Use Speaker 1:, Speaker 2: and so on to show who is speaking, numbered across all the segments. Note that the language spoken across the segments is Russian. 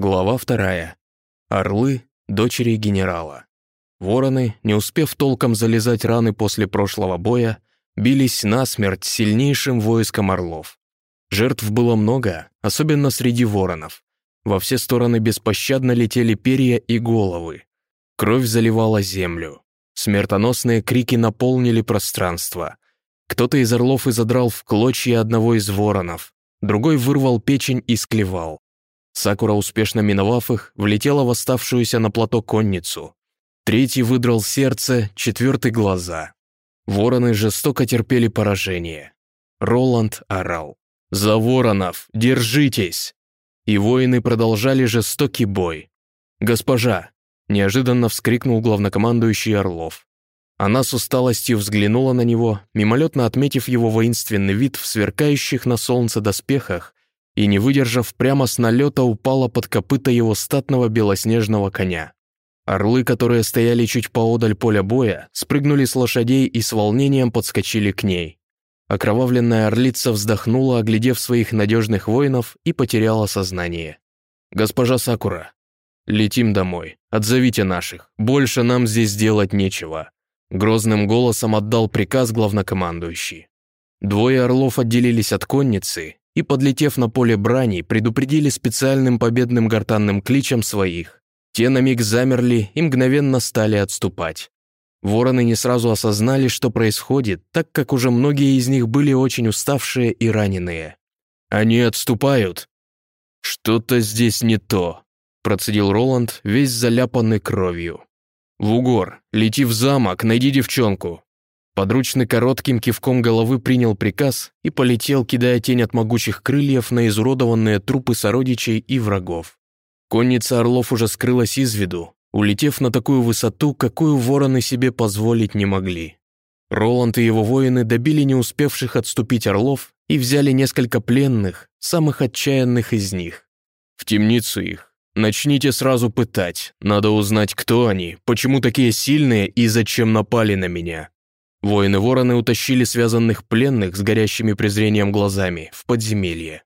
Speaker 1: Глава вторая. Орлы, дочери генерала. Вороны, не успев толком залезать раны после прошлого боя, бились насмерть сильнейшим войском орлов. Жертв было много, особенно среди воронов. Во все стороны беспощадно летели перья и головы. Кровь заливала землю. Смертоносные крики наполнили пространство. Кто-то из орлов изодрал в клочья одного из воронов, другой вырвал печень и склевал. Сакура, успешно миновав их, влетела в оставшуюся на плато конницу. Третий выдрал сердце, четвертый — глаза. Вороны жестоко терпели поражение. Роланд орал. «За воронов! Держитесь!» И воины продолжали жестокий бой. «Госпожа!» — неожиданно вскрикнул главнокомандующий Орлов. Она с усталостью взглянула на него, мимолетно отметив его воинственный вид в сверкающих на солнце доспехах и, не выдержав, прямо с налета упала под копыта его статного белоснежного коня. Орлы, которые стояли чуть поодаль поля боя, спрыгнули с лошадей и с волнением подскочили к ней. Окровавленная орлица вздохнула, оглядев своих надежных воинов, и потеряла сознание. «Госпожа Сакура, летим домой. Отзовите наших. Больше нам здесь делать нечего». Грозным голосом отдал приказ главнокомандующий. Двое орлов отделились от конницы и, подлетев на поле брани, предупредили специальным победным гортанным кличем своих. Те на миг замерли и мгновенно стали отступать. Вороны не сразу осознали, что происходит, так как уже многие из них были очень уставшие и раненые. «Они отступают!» «Что-то здесь не то», — процедил Роланд, весь заляпанный кровью. «Вугор, лети в замок, найди девчонку. Подручный коротким кивком головы принял приказ и полетел, кидая тень от могучих крыльев на изуродованные трупы сородичей и врагов. Конница орлов уже скрылась из виду, улетев на такую высоту, какую вороны себе позволить не могли. Роланд и его воины добили не успевших отступить орлов и взяли несколько пленных, самых отчаянных из них. В темницу их. Начните сразу пытать. Надо узнать, кто они, почему такие сильные и зачем напали на меня. Воины-вороны утащили связанных пленных с горящими презрением глазами в подземелье.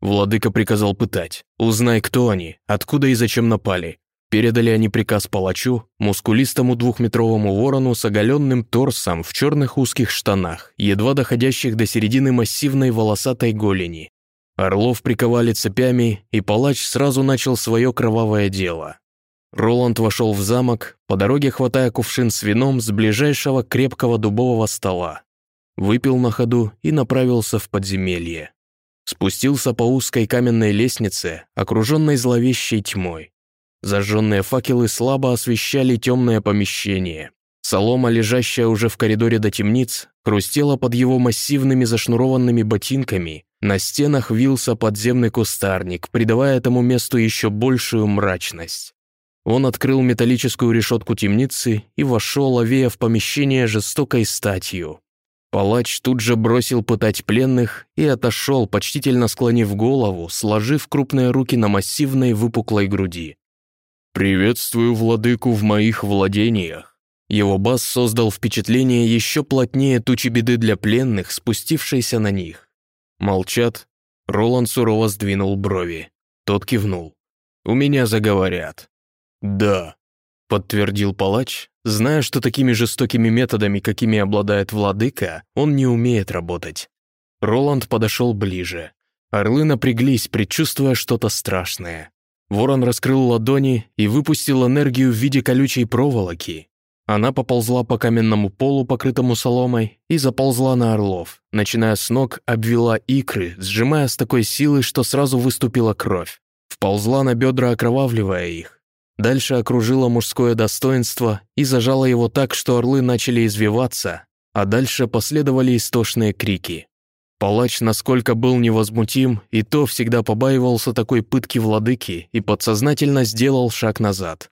Speaker 1: Владыка приказал пытать. Узнай, кто они, откуда и зачем напали. Передали они приказ палачу, мускулистому двухметровому ворону с оголенным торсом в черных узких штанах, едва доходящих до середины массивной волосатой голени. Орлов приковали цепями, и палач сразу начал свое кровавое дело. Роланд вошел в замок, по дороге хватая кувшин с вином с ближайшего крепкого дубового стола. Выпил на ходу и направился в подземелье. Спустился по узкой каменной лестнице, окруженной зловещей тьмой. Зажженные факелы слабо освещали темное помещение. Солома, лежащая уже в коридоре до темниц, хрустела под его массивными зашнурованными ботинками. На стенах вился подземный кустарник, придавая этому месту еще большую мрачность. Он открыл металлическую решетку темницы и вошел, овея в помещение жестокой статью. Палач тут же бросил пытать пленных и отошел, почтительно склонив голову, сложив крупные руки на массивной выпуклой груди. «Приветствую владыку в моих владениях». Его бас создал впечатление еще плотнее тучи беды для пленных, спустившейся на них. Молчат. Роланд сурово сдвинул брови. Тот кивнул. «У меня заговорят». «Да», — подтвердил палач, зная, что такими жестокими методами, какими обладает владыка, он не умеет работать. Роланд подошел ближе. Орлы напряглись, предчувствуя что-то страшное. Ворон раскрыл ладони и выпустил энергию в виде колючей проволоки. Она поползла по каменному полу, покрытому соломой, и заползла на орлов, начиная с ног, обвела икры, сжимая с такой силой, что сразу выступила кровь. Вползла на бедра, окровавливая их. Дальше окружила мужское достоинство и зажала его так, что орлы начали извиваться, а дальше последовали истошные крики. Палач, насколько был невозмутим, и то всегда побаивался такой пытки владыки и подсознательно сделал шаг назад.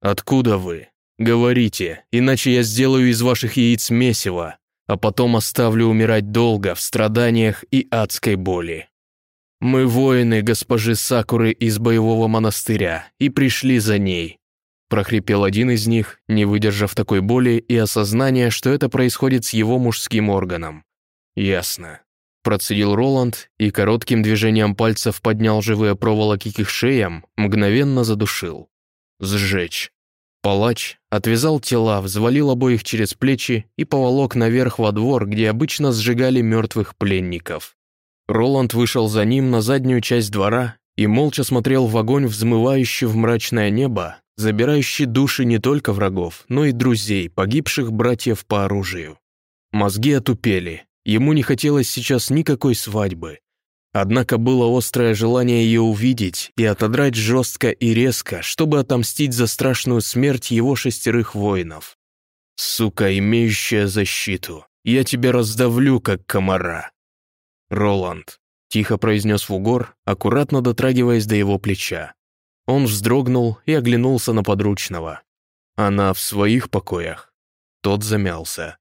Speaker 1: «Откуда вы? Говорите, иначе я сделаю из ваших яиц месиво, а потом оставлю умирать долго в страданиях и адской боли». «Мы воины госпожи Сакуры из боевого монастыря и пришли за ней», прохрипел один из них, не выдержав такой боли и осознания, что это происходит с его мужским органом. «Ясно. Процедил Роланд и коротким движением пальцев поднял живые проволоки к их шеям, мгновенно задушил. Сжечь. Палач отвязал тела, взвалил обоих через плечи и поволок наверх во двор, где обычно сжигали мертвых пленников. Роланд вышел за ним на заднюю часть двора и молча смотрел в огонь, взмывающий в мрачное небо, забирающий души не только врагов, но и друзей, погибших братьев по оружию. Мозги отупели, ему не хотелось сейчас никакой свадьбы, Однако было острое желание ее увидеть и отодрать жестко и резко, чтобы отомстить за страшную смерть его шестерых воинов. «Сука, имеющая защиту, я тебя раздавлю, как комара!» «Роланд», — тихо произнес Вугор, аккуратно дотрагиваясь до его плеча. Он вздрогнул и оглянулся на подручного. «Она в своих покоях?» Тот замялся.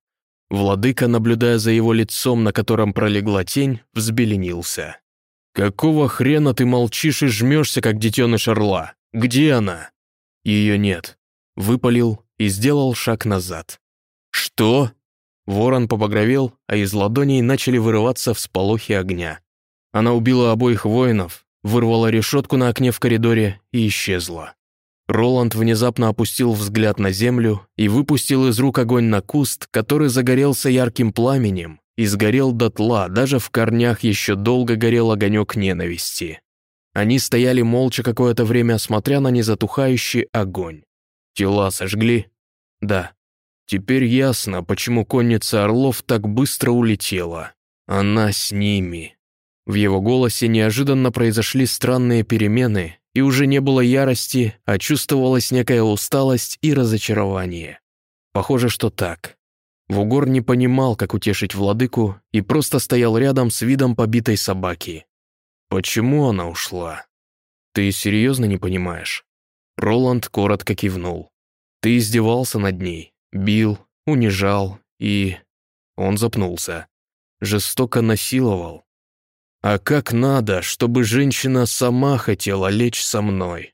Speaker 1: Владыка, наблюдая за его лицом, на котором пролегла тень, взбеленился. «Какого хрена ты молчишь и жмешься, как детеныш орла? Где она?» «Ее нет». Выпалил и сделал шаг назад. «Что?» Ворон побагровел, а из ладоней начали вырываться всполохи огня. Она убила обоих воинов, вырвала решетку на окне в коридоре и исчезла. Роланд внезапно опустил взгляд на землю и выпустил из рук огонь на куст, который загорелся ярким пламенем и сгорел дотла, даже в корнях еще долго горел огонек ненависти. Они стояли молча какое-то время, смотря на незатухающий огонь. Тела сожгли? Да. Теперь ясно, почему конница орлов так быстро улетела. Она с ними. В его голосе неожиданно произошли странные перемены, и уже не было ярости, а чувствовалась некая усталость и разочарование. Похоже, что так. Вугор не понимал, как утешить владыку, и просто стоял рядом с видом побитой собаки. «Почему она ушла?» «Ты серьезно не понимаешь?» Роланд коротко кивнул. «Ты издевался над ней, бил, унижал и...» Он запнулся. «Жестоко насиловал. А как надо, чтобы женщина сама хотела лечь со мной?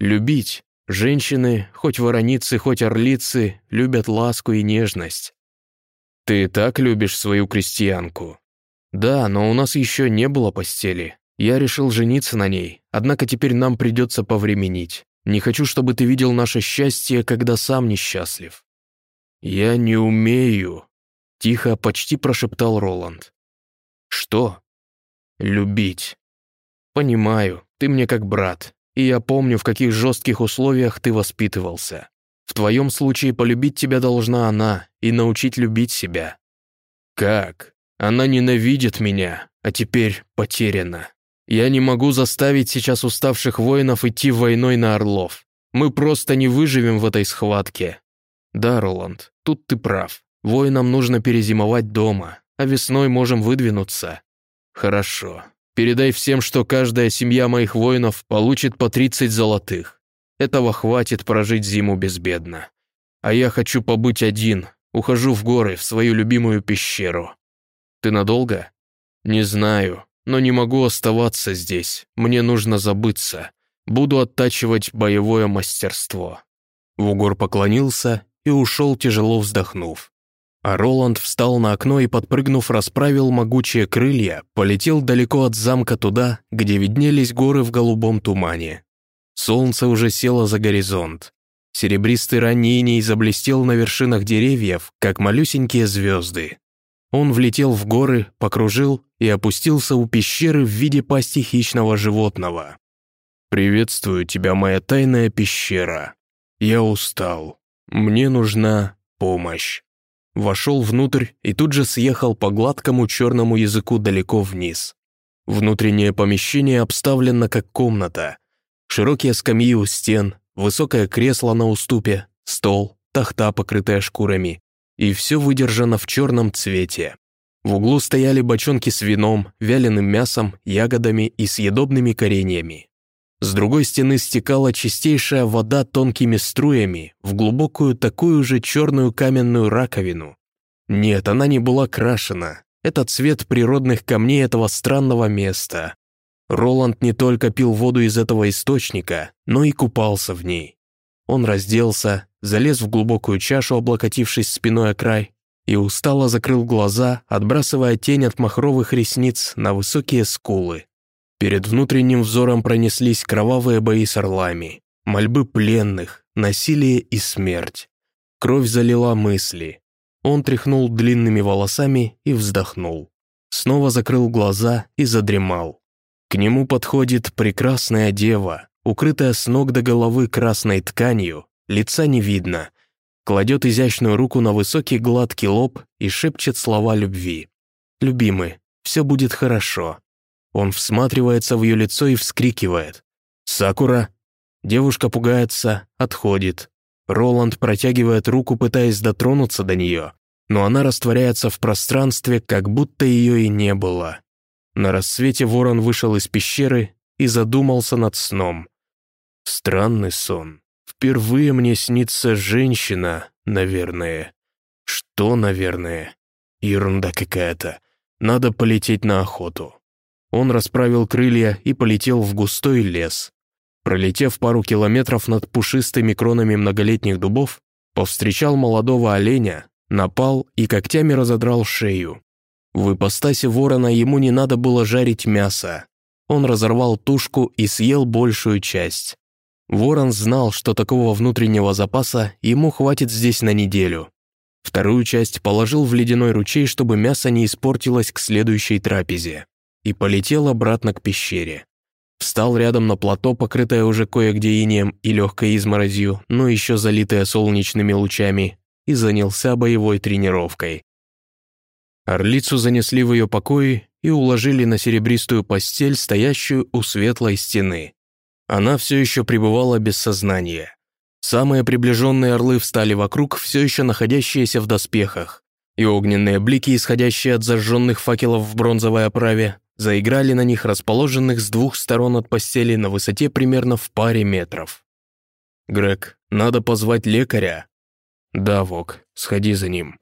Speaker 1: Любить. Женщины, хоть вороницы, хоть орлицы, любят ласку и нежность. Ты так любишь свою крестьянку? Да, но у нас еще не было постели. Я решил жениться на ней, однако теперь нам придется повременить. Не хочу, чтобы ты видел наше счастье, когда сам несчастлив. Я не умею, тихо, почти прошептал Роланд. Что? Любить. Понимаю, ты мне как брат, и я помню, в каких жестких условиях ты воспитывался. В твоем случае полюбить тебя должна она и научить любить себя. Как? Она ненавидит меня, а теперь потеряна. Я не могу заставить сейчас уставших воинов идти войной на Орлов. Мы просто не выживем в этой схватке. Да, Роланд, тут ты прав. Воинам нужно перезимовать дома, а весной можем выдвинуться. «Хорошо. Передай всем, что каждая семья моих воинов получит по 30 золотых. Этого хватит прожить зиму безбедно. А я хочу побыть один. Ухожу в горы, в свою любимую пещеру. Ты надолго? Не знаю, но не могу оставаться здесь. Мне нужно забыться. Буду оттачивать боевое мастерство». Вугор поклонился и ушел, тяжело вздохнув. А Роланд встал на окно и, подпрыгнув, расправил могучие крылья, полетел далеко от замка туда, где виднелись горы в голубом тумане. Солнце уже село за горизонт. Серебристый ранений заблестел на вершинах деревьев, как малюсенькие звезды. Он влетел в горы, покружил и опустился у пещеры в виде пасти хищного животного. «Приветствую тебя, моя тайная пещера. Я устал. Мне нужна помощь» вошел внутрь и тут же съехал по гладкому черному языку далеко вниз. Внутреннее помещение обставлено как комната. Широкие скамьи у стен, высокое кресло на уступе, стол, тахта, покрытая шкурами. И все выдержано в черном цвете. В углу стояли бочонки с вином, вяленым мясом, ягодами и съедобными кореньями. С другой стены стекала чистейшая вода тонкими струями в глубокую такую же черную каменную раковину. Нет, она не была крашена. Это цвет природных камней этого странного места. Роланд не только пил воду из этого источника, но и купался в ней. Он разделся, залез в глубокую чашу, облокотившись спиной о край, и устало закрыл глаза, отбрасывая тень от махровых ресниц на высокие скулы. Перед внутренним взором пронеслись кровавые бои с орлами, мольбы пленных, насилие и смерть. Кровь залила мысли. Он тряхнул длинными волосами и вздохнул. Снова закрыл глаза и задремал. К нему подходит прекрасная дева, укрытая с ног до головы красной тканью, лица не видно, кладет изящную руку на высокий гладкий лоб и шепчет слова любви. «Любимый, все будет хорошо». Он всматривается в ее лицо и вскрикивает. «Сакура!» Девушка пугается, отходит. Роланд протягивает руку, пытаясь дотронуться до нее, но она растворяется в пространстве, как будто ее и не было. На рассвете ворон вышел из пещеры и задумался над сном. Странный сон. Впервые мне снится женщина, наверное. Что, наверное? Ерунда какая-то. Надо полететь на охоту. Он расправил крылья и полетел в густой лес. Пролетев пару километров над пушистыми кронами многолетних дубов, повстречал молодого оленя, напал и когтями разодрал шею. В ипостаси ворона ему не надо было жарить мясо. Он разорвал тушку и съел большую часть. Ворон знал, что такого внутреннего запаса ему хватит здесь на неделю. Вторую часть положил в ледяной ручей, чтобы мясо не испортилось к следующей трапезе, и полетел обратно к пещере. Встал рядом на плато, покрытое уже кое-где инеем и легкой изморозью, но еще залитое солнечными лучами, и занялся боевой тренировкой. Орлицу занесли в ее покои и уложили на серебристую постель, стоящую у светлой стены. Она все еще пребывала без сознания. Самые приближенные орлы встали вокруг, все еще находящиеся в доспехах, и огненные блики, исходящие от зажженных факелов в бронзовой оправе, заиграли на них, расположенных с двух сторон от постели на высоте примерно в паре метров. «Грег, надо позвать лекаря». «Да, Вок, сходи за ним».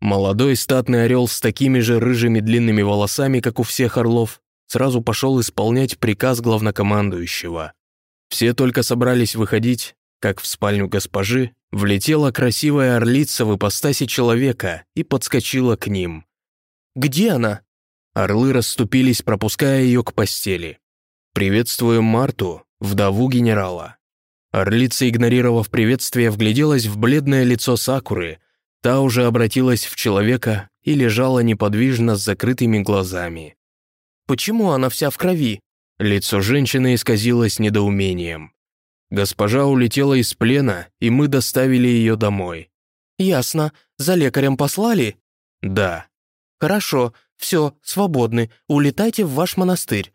Speaker 1: Молодой статный орел с такими же рыжими длинными волосами, как у всех орлов, сразу пошел исполнять приказ главнокомандующего. Все только собрались выходить, как в спальню госпожи влетела красивая орлица в ипостаси человека и подскочила к ним. «Где она?» Орлы расступились, пропуская ее к постели. «Приветствую Марту, вдову генерала». Орлица, игнорировав приветствие, вгляделась в бледное лицо Сакуры, Та уже обратилась в человека и лежала неподвижно с закрытыми глазами. «Почему она вся в крови?» Лицо женщины исказилось недоумением. Госпожа улетела из плена, и мы доставили ее домой. «Ясно. За лекарем послали?» «Да». «Хорошо. Все, свободны. Улетайте в ваш монастырь».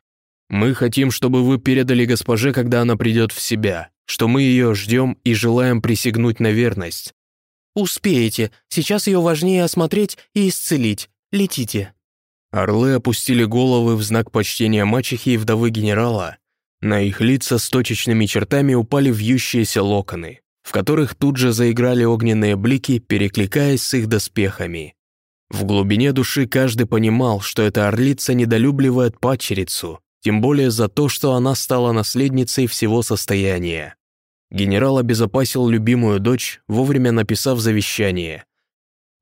Speaker 1: «Мы хотим, чтобы вы передали госпоже, когда она придет в себя, что мы ее ждем и желаем присягнуть на верность. «Успеете. Сейчас ее важнее осмотреть и исцелить. Летите». Орлы опустили головы в знак почтения мачехи и вдовы генерала. На их лица с точечными чертами упали вьющиеся локоны, в которых тут же заиграли огненные блики, перекликаясь с их доспехами. В глубине души каждый понимал, что эта орлица недолюбливает падчерицу, тем более за то, что она стала наследницей всего состояния. Генерал обезопасил любимую дочь, вовремя написав завещание.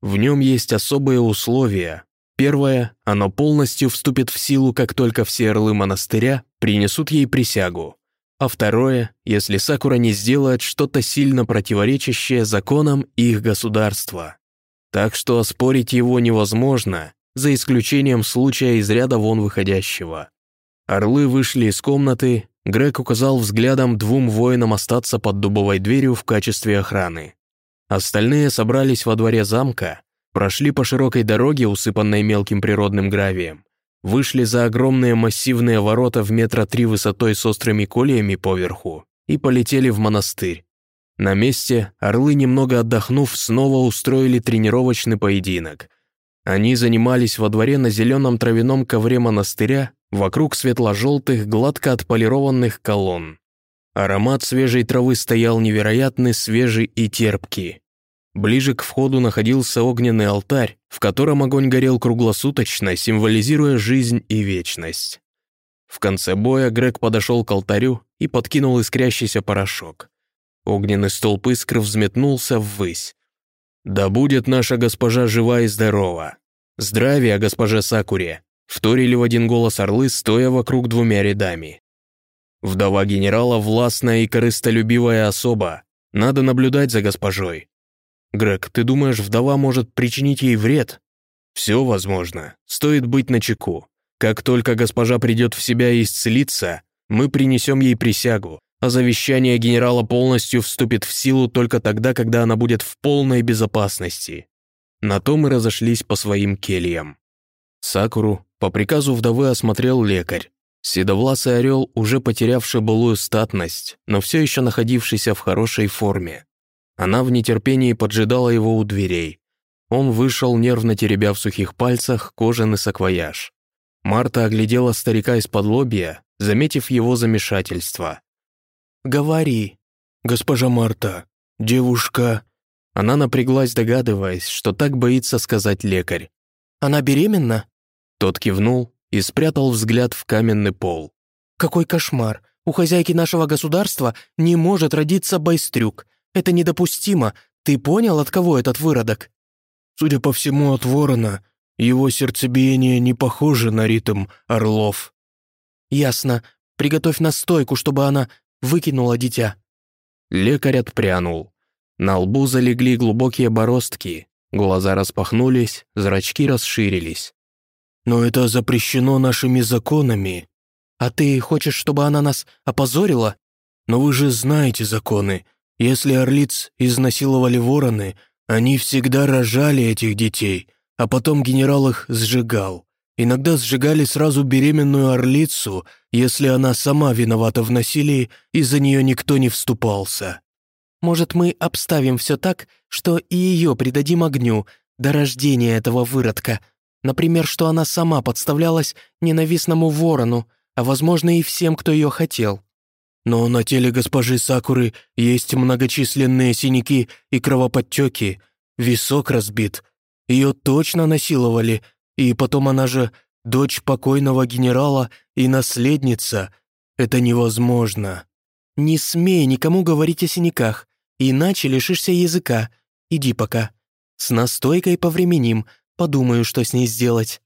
Speaker 1: В нем есть особые условия. Первое, оно полностью вступит в силу, как только все орлы монастыря принесут ей присягу. А второе, если Сакура не сделает что-то сильно противоречащее законам их государства. Так что оспорить его невозможно, за исключением случая из ряда вон выходящего. Орлы вышли из комнаты, Грег указал взглядом двум воинам остаться под дубовой дверью в качестве охраны. Остальные собрались во дворе замка, прошли по широкой дороге, усыпанной мелким природным гравием, вышли за огромные массивные ворота в метра три высотой с острыми кольями поверху и полетели в монастырь. На месте орлы, немного отдохнув, снова устроили тренировочный поединок. Они занимались во дворе на зеленом травяном ковре монастыря Вокруг светло-желтых, гладко отполированных колонн. Аромат свежей травы стоял невероятно свежий и терпкий. Ближе к входу находился огненный алтарь, в котором огонь горел круглосуточно, символизируя жизнь и вечность. В конце боя Грег подошел к алтарю и подкинул искрящийся порошок. Огненный столб искр взметнулся ввысь. «Да будет наша госпожа жива и здорова! Здравия, госпоже Сакуре!» Вторили в один голос орлы, стоя вокруг двумя рядами. Вдова генерала властная и корыстолюбивая особа. Надо наблюдать за госпожой. Грег, ты думаешь, вдова может причинить ей вред? Все возможно. Стоит быть начеку. Как только госпожа придет в себя и исцелится, мы принесем ей присягу, а завещание генерала полностью вступит в силу только тогда, когда она будет в полной безопасности. На то мы разошлись по своим кельям. Сакуру по приказу вдовы осмотрел лекарь. Седовласый орел, уже потерявший былую статность, но все еще находившийся в хорошей форме. Она в нетерпении поджидала его у дверей. Он вышел, нервно теребя в сухих пальцах кожаный саквояж. Марта оглядела старика из-под лобья, заметив его замешательство. «Говори». «Госпожа Марта, девушка...» Она напряглась, догадываясь, что так боится сказать лекарь. «Она беременна?» Тот кивнул и спрятал взгляд в каменный пол. «Какой кошмар! У хозяйки нашего государства не может родиться байстрюк. Это недопустимо. Ты понял, от кого этот выродок?» «Судя по всему, от ворона. Его сердцебиение не похоже на ритм орлов». «Ясно. Приготовь настойку, чтобы она выкинула дитя». Лекарь отпрянул. На лбу залегли глубокие бороздки, глаза распахнулись, зрачки расширились. «Но это запрещено нашими законами. А ты хочешь, чтобы она нас опозорила? Но вы же знаете законы. Если орлиц изнасиловали вороны, они всегда рожали этих детей, а потом генерал их сжигал. Иногда сжигали сразу беременную орлицу, если она сама виновата в насилии, и за нее никто не вступался. Может, мы обставим все так, что и ее придадим огню до рождения этого выродка. Например, что она сама подставлялась ненавистному ворону, а, возможно, и всем, кто ее хотел. Но на теле госпожи Сакуры есть многочисленные синяки и кровоподтеки, висок разбит. Ее точно насиловали, и потом она же дочь покойного генерала и наследница. Это невозможно. Не смей никому говорить о синяках, иначе лишишься языка. Иди пока. С настойкой повременим, подумаю, что с ней сделать».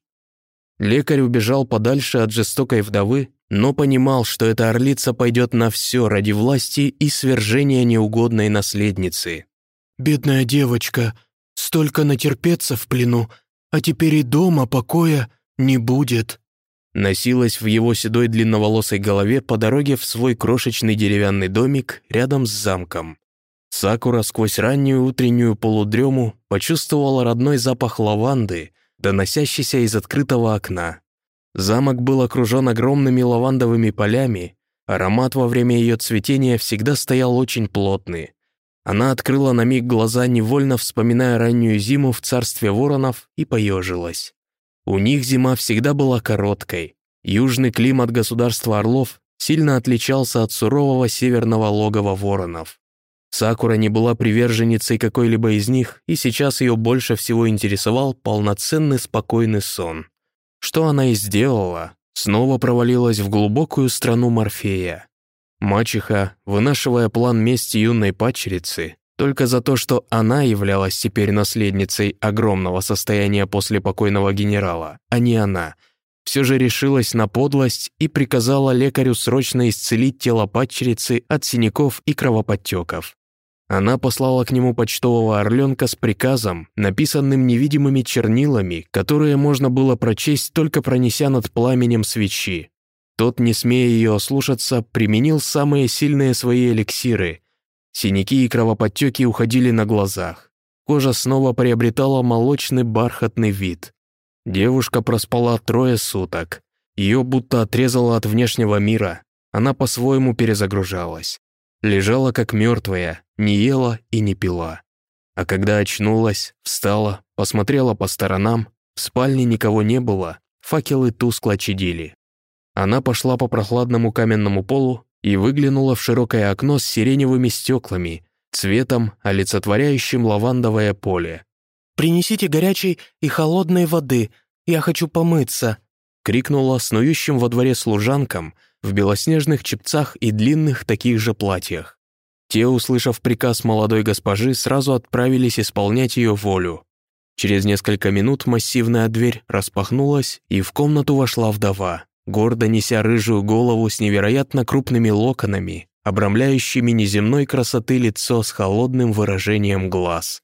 Speaker 1: Лекарь убежал подальше от жестокой вдовы, но понимал, что эта орлица пойдет на все ради власти и свержения неугодной наследницы. «Бедная девочка, столько натерпеться в плену, а теперь и дома покоя не будет», носилась в его седой длинноволосой голове по дороге в свой крошечный деревянный домик рядом с замком. Сакура сквозь раннюю утреннюю полудрему почувствовала родной запах лаванды, доносящийся из открытого окна. Замок был окружен огромными лавандовыми полями, аромат во время ее цветения всегда стоял очень плотный. Она открыла на миг глаза, невольно вспоминая раннюю зиму в царстве воронов, и поежилась. У них зима всегда была короткой. Южный климат государства Орлов сильно отличался от сурового северного логова воронов. Сакура не была приверженницей какой-либо из них, и сейчас ее больше всего интересовал полноценный спокойный сон. Что она и сделала, снова провалилась в глубокую страну Морфея. Мачеха, вынашивая план мести юной падчерицы, только за то, что она являлась теперь наследницей огромного состояния после покойного генерала, а не она, все же решилась на подлость и приказала лекарю срочно исцелить тело падчерицы от синяков и кровоподтеков. Она послала к нему почтового орленка с приказом, написанным невидимыми чернилами, которые можно было прочесть, только пронеся над пламенем свечи. Тот, не смея ее ослушаться, применил самые сильные свои эликсиры. Синяки и кровоподтеки уходили на глазах. Кожа снова приобретала молочный бархатный вид. Девушка проспала трое суток. Ее будто отрезало от внешнего мира. Она по-своему перезагружалась. Лежала как мертвая, не ела и не пила. А когда очнулась, встала, посмотрела по сторонам, в спальне никого не было, факелы тускло чадили. Она пошла по прохладному каменному полу и выглянула в широкое окно с сиреневыми стеклами, цветом, олицетворяющим лавандовое поле. «Принесите горячей и холодной воды, я хочу помыться», крикнула снующим во дворе служанкам в белоснежных чепцах и длинных таких же платьях. Те, услышав приказ молодой госпожи, сразу отправились исполнять ее волю. Через несколько минут массивная дверь распахнулась, и в комнату вошла вдова, гордо неся рыжую голову с невероятно крупными локонами, обрамляющими неземной красоты лицо с холодным выражением глаз.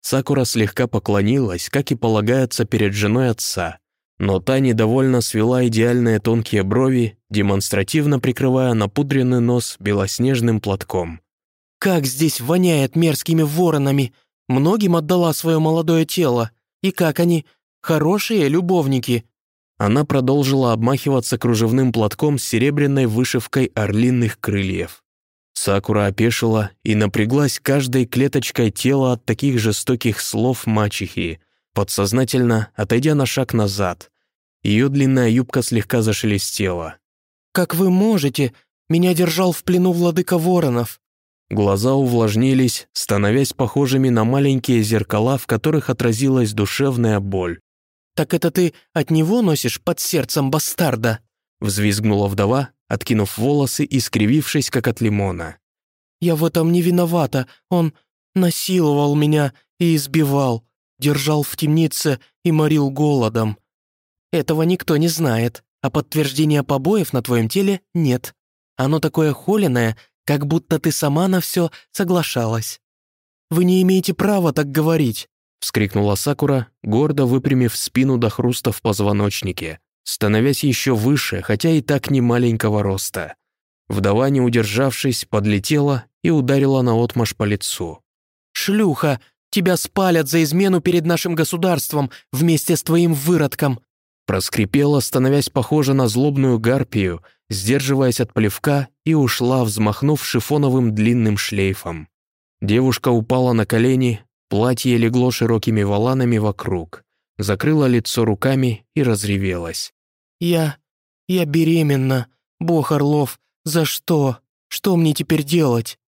Speaker 1: Сакура слегка поклонилась, как и полагается перед женой отца, но та недовольно свела идеальные тонкие брови, демонстративно прикрывая напудренный нос белоснежным платком.
Speaker 2: «Как здесь воняет мерзкими воронами! Многим отдала свое молодое тело. И как они? Хорошие любовники!»
Speaker 1: Она продолжила обмахиваться кружевным платком с серебряной вышивкой орлиных крыльев. Сакура опешила и напряглась каждой клеточкой тела от таких жестоких слов мачехи, подсознательно отойдя на шаг назад. Ее длинная юбка слегка зашелестела.
Speaker 2: «Как вы можете? Меня держал в плену владыка воронов».
Speaker 1: Глаза увлажнились, становясь похожими на маленькие зеркала, в которых отразилась душевная боль.
Speaker 2: «Так это ты от него носишь под сердцем бастарда?»
Speaker 1: Взвизгнула вдова, откинув волосы и скривившись, как от лимона.
Speaker 2: «Я в этом не виновата. Он насиловал меня и избивал, держал в темнице и морил голодом. Этого никто не знает, а подтверждения побоев на твоем теле нет. Оно такое холеное, как будто ты сама на все соглашалась. Вы не имеете права так говорить», —
Speaker 1: вскрикнула Сакура, гордо выпрямив спину до хруста в позвоночнике становясь еще выше, хотя и так не маленького роста. Вдова, не удержавшись, подлетела и ударила наотмашь по лицу.
Speaker 2: «Шлюха, тебя спалят за измену перед нашим государством вместе с твоим выродком!»
Speaker 1: Проскрипела, становясь похожа на злобную гарпию, сдерживаясь от плевка и ушла, взмахнув шифоновым длинным шлейфом. Девушка упала на колени, платье легло широкими воланами вокруг закрыла лицо руками и разревелась.
Speaker 2: «Я... я беременна. Бог Орлов, за что? Что мне теперь делать?»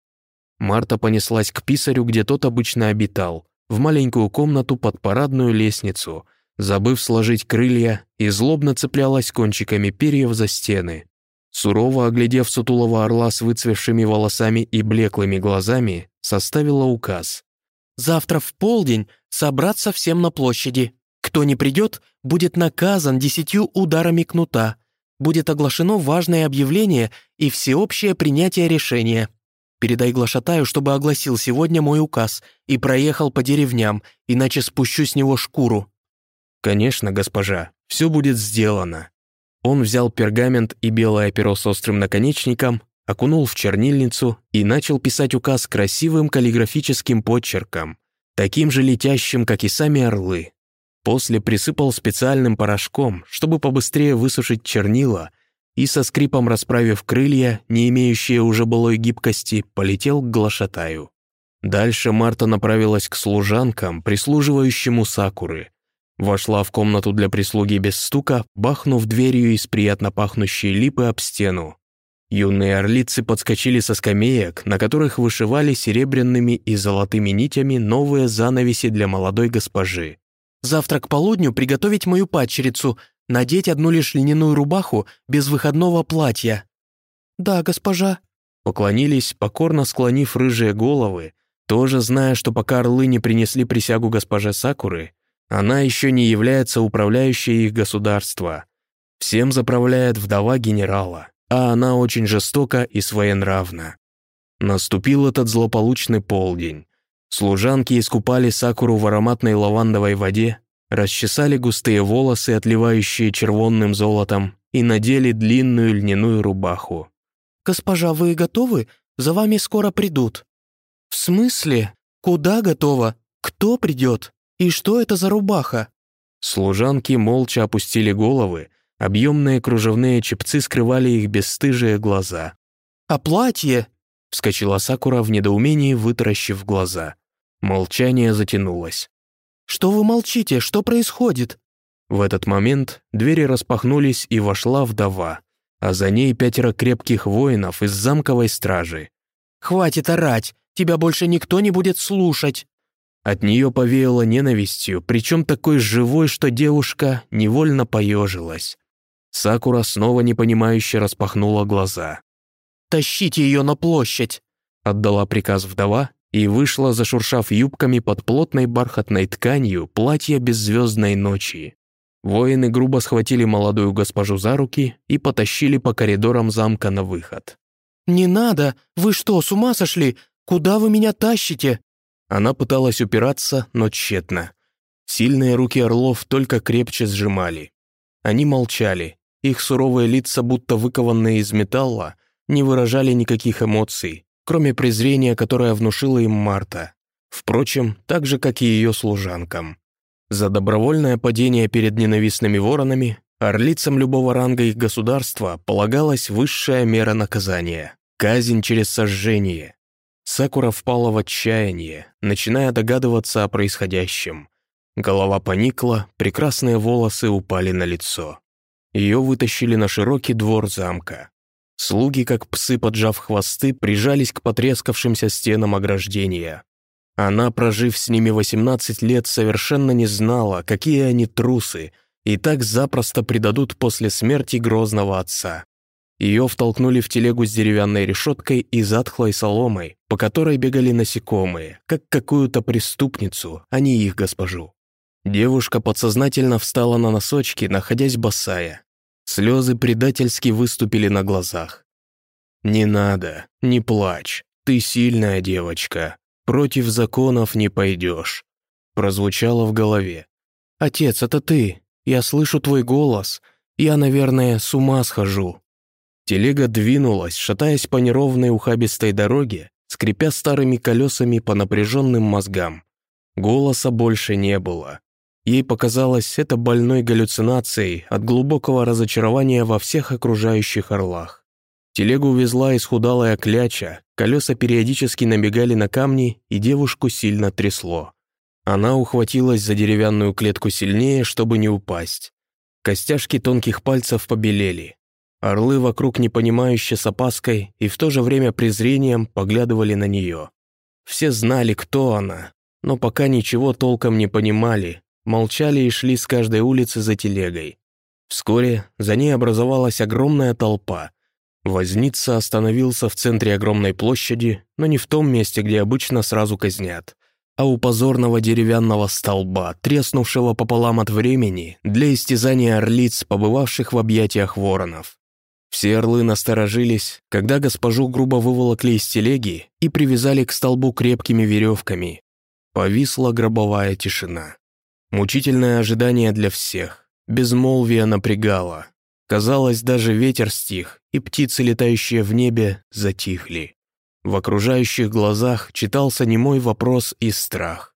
Speaker 1: Марта понеслась к писарю, где тот обычно обитал, в маленькую комнату под парадную лестницу, забыв сложить крылья, и злобно цеплялась кончиками перьев за стены. Сурово оглядев сутулого орла с выцвевшими волосами и блеклыми глазами, составила указ.
Speaker 2: «Завтра в полдень собраться всем на площади. Кто не придет, будет наказан десятью ударами кнута. Будет оглашено важное объявление и всеобщее принятие решения. Передай глашатаю, чтобы огласил сегодня мой указ и проехал по деревням, иначе спущу с него шкуру».
Speaker 1: «Конечно, госпожа, все будет сделано». Он взял пергамент и белое перо с острым наконечником, окунул в чернильницу и начал писать указ красивым каллиграфическим подчерком, таким же летящим, как и сами орлы. После присыпал специальным порошком, чтобы побыстрее высушить чернила, и со скрипом расправив крылья, не имеющие уже былой гибкости, полетел к глашатаю. Дальше Марта направилась к служанкам, прислуживающему Сакуры. Вошла в комнату для прислуги без стука, бахнув дверью из приятно пахнущей липы об стену. Юные орлицы подскочили со скамеек, на которых вышивали серебряными и золотыми нитями новые занавеси для молодой госпожи.
Speaker 2: Завтра к полудню приготовить мою падчерицу, надеть одну лишь льняную рубаху без выходного платья». «Да, госпожа».
Speaker 1: Поклонились, покорно склонив рыжие головы, тоже зная, что пока орлы не принесли присягу госпоже Сакуры, она еще не является управляющей их государства. Всем заправляет вдова генерала, а она очень жестока и своенравна. Наступил этот злополучный полдень. Служанки искупали Сакуру в ароматной лавандовой воде, расчесали густые волосы, отливающие червонным золотом, и надели длинную льняную рубаху.
Speaker 2: «Госпожа, вы готовы? За вами скоро придут». «В смысле? Куда готова? Кто придет? И что это за рубаха?»
Speaker 1: Служанки молча опустили головы, объемные кружевные чепцы скрывали их бесстыжие глаза.
Speaker 2: «А платье?»
Speaker 1: — вскочила Сакура в недоумении, вытаращив глаза. Молчание затянулось.
Speaker 2: «Что вы молчите? Что происходит?»
Speaker 1: В этот момент двери распахнулись, и вошла вдова, а за ней пятеро крепких воинов из замковой стражи.
Speaker 2: «Хватит орать! Тебя больше никто не будет слушать!»
Speaker 1: От нее повеяло ненавистью, причем такой живой, что девушка невольно поежилась. Сакура снова непонимающе распахнула глаза.
Speaker 2: «Тащите ее на площадь!»
Speaker 1: отдала приказ вдова и вышла, зашуршав юбками под плотной бархатной тканью платья беззвездной ночи. Воины грубо схватили молодую госпожу за руки и потащили по коридорам замка на выход.
Speaker 2: «Не надо! Вы что, с ума сошли? Куда вы меня тащите?»
Speaker 1: Она пыталась упираться, но тщетно. Сильные руки орлов только крепче сжимали. Они молчали, их суровые лица, будто выкованные из металла, не выражали никаких эмоций, кроме презрения, которое внушила им Марта. Впрочем, так же, как и ее служанкам. За добровольное падение перед ненавистными воронами орлицам любого ранга их государства полагалась высшая мера наказания – казнь через сожжение. Сакура впала в отчаяние, начиная догадываться о происходящем. Голова поникла, прекрасные волосы упали на лицо. Ее вытащили на широкий двор замка. Слуги, как псы, поджав хвосты, прижались к потрескавшимся стенам ограждения. Она, прожив с ними 18 лет, совершенно не знала, какие они трусы, и так запросто предадут после смерти грозного отца. Ее втолкнули в телегу с деревянной решеткой и затхлой соломой, по которой бегали насекомые, как какую-то преступницу, а не их госпожу. Девушка подсознательно встала на носочки, находясь босая. Слезы предательски выступили на глазах. «Не надо, не плачь, ты сильная девочка, против законов не пойдешь», прозвучало в голове.
Speaker 2: «Отец, это ты, я слышу твой голос, я, наверное, с ума схожу».
Speaker 1: Телега двинулась, шатаясь по неровной ухабистой дороге, скрипя старыми колесами по напряженным мозгам. Голоса больше не было. Ей показалось это больной галлюцинацией от глубокого разочарования во всех окружающих орлах. Телегу увезла исхудалая кляча, колеса периодически набегали на камни, и девушку сильно трясло. Она ухватилась за деревянную клетку сильнее, чтобы не упасть. Костяшки тонких пальцев побелели. Орлы вокруг непонимающе с опаской и в то же время презрением поглядывали на нее. Все знали, кто она, но пока ничего толком не понимали, молчали и шли с каждой улицы за телегой. Вскоре за ней образовалась огромная толпа. Возница остановился в центре огромной площади, но не в том месте, где обычно сразу казнят, а у позорного деревянного столба, треснувшего пополам от времени, для истязания орлиц, побывавших в объятиях воронов. Все орлы насторожились, когда госпожу грубо выволокли из телеги и привязали к столбу крепкими веревками. Повисла гробовая тишина. Мучительное ожидание для всех. Безмолвие напрягало. Казалось, даже ветер стих, и птицы, летающие в небе, затихли. В окружающих глазах читался немой вопрос и страх.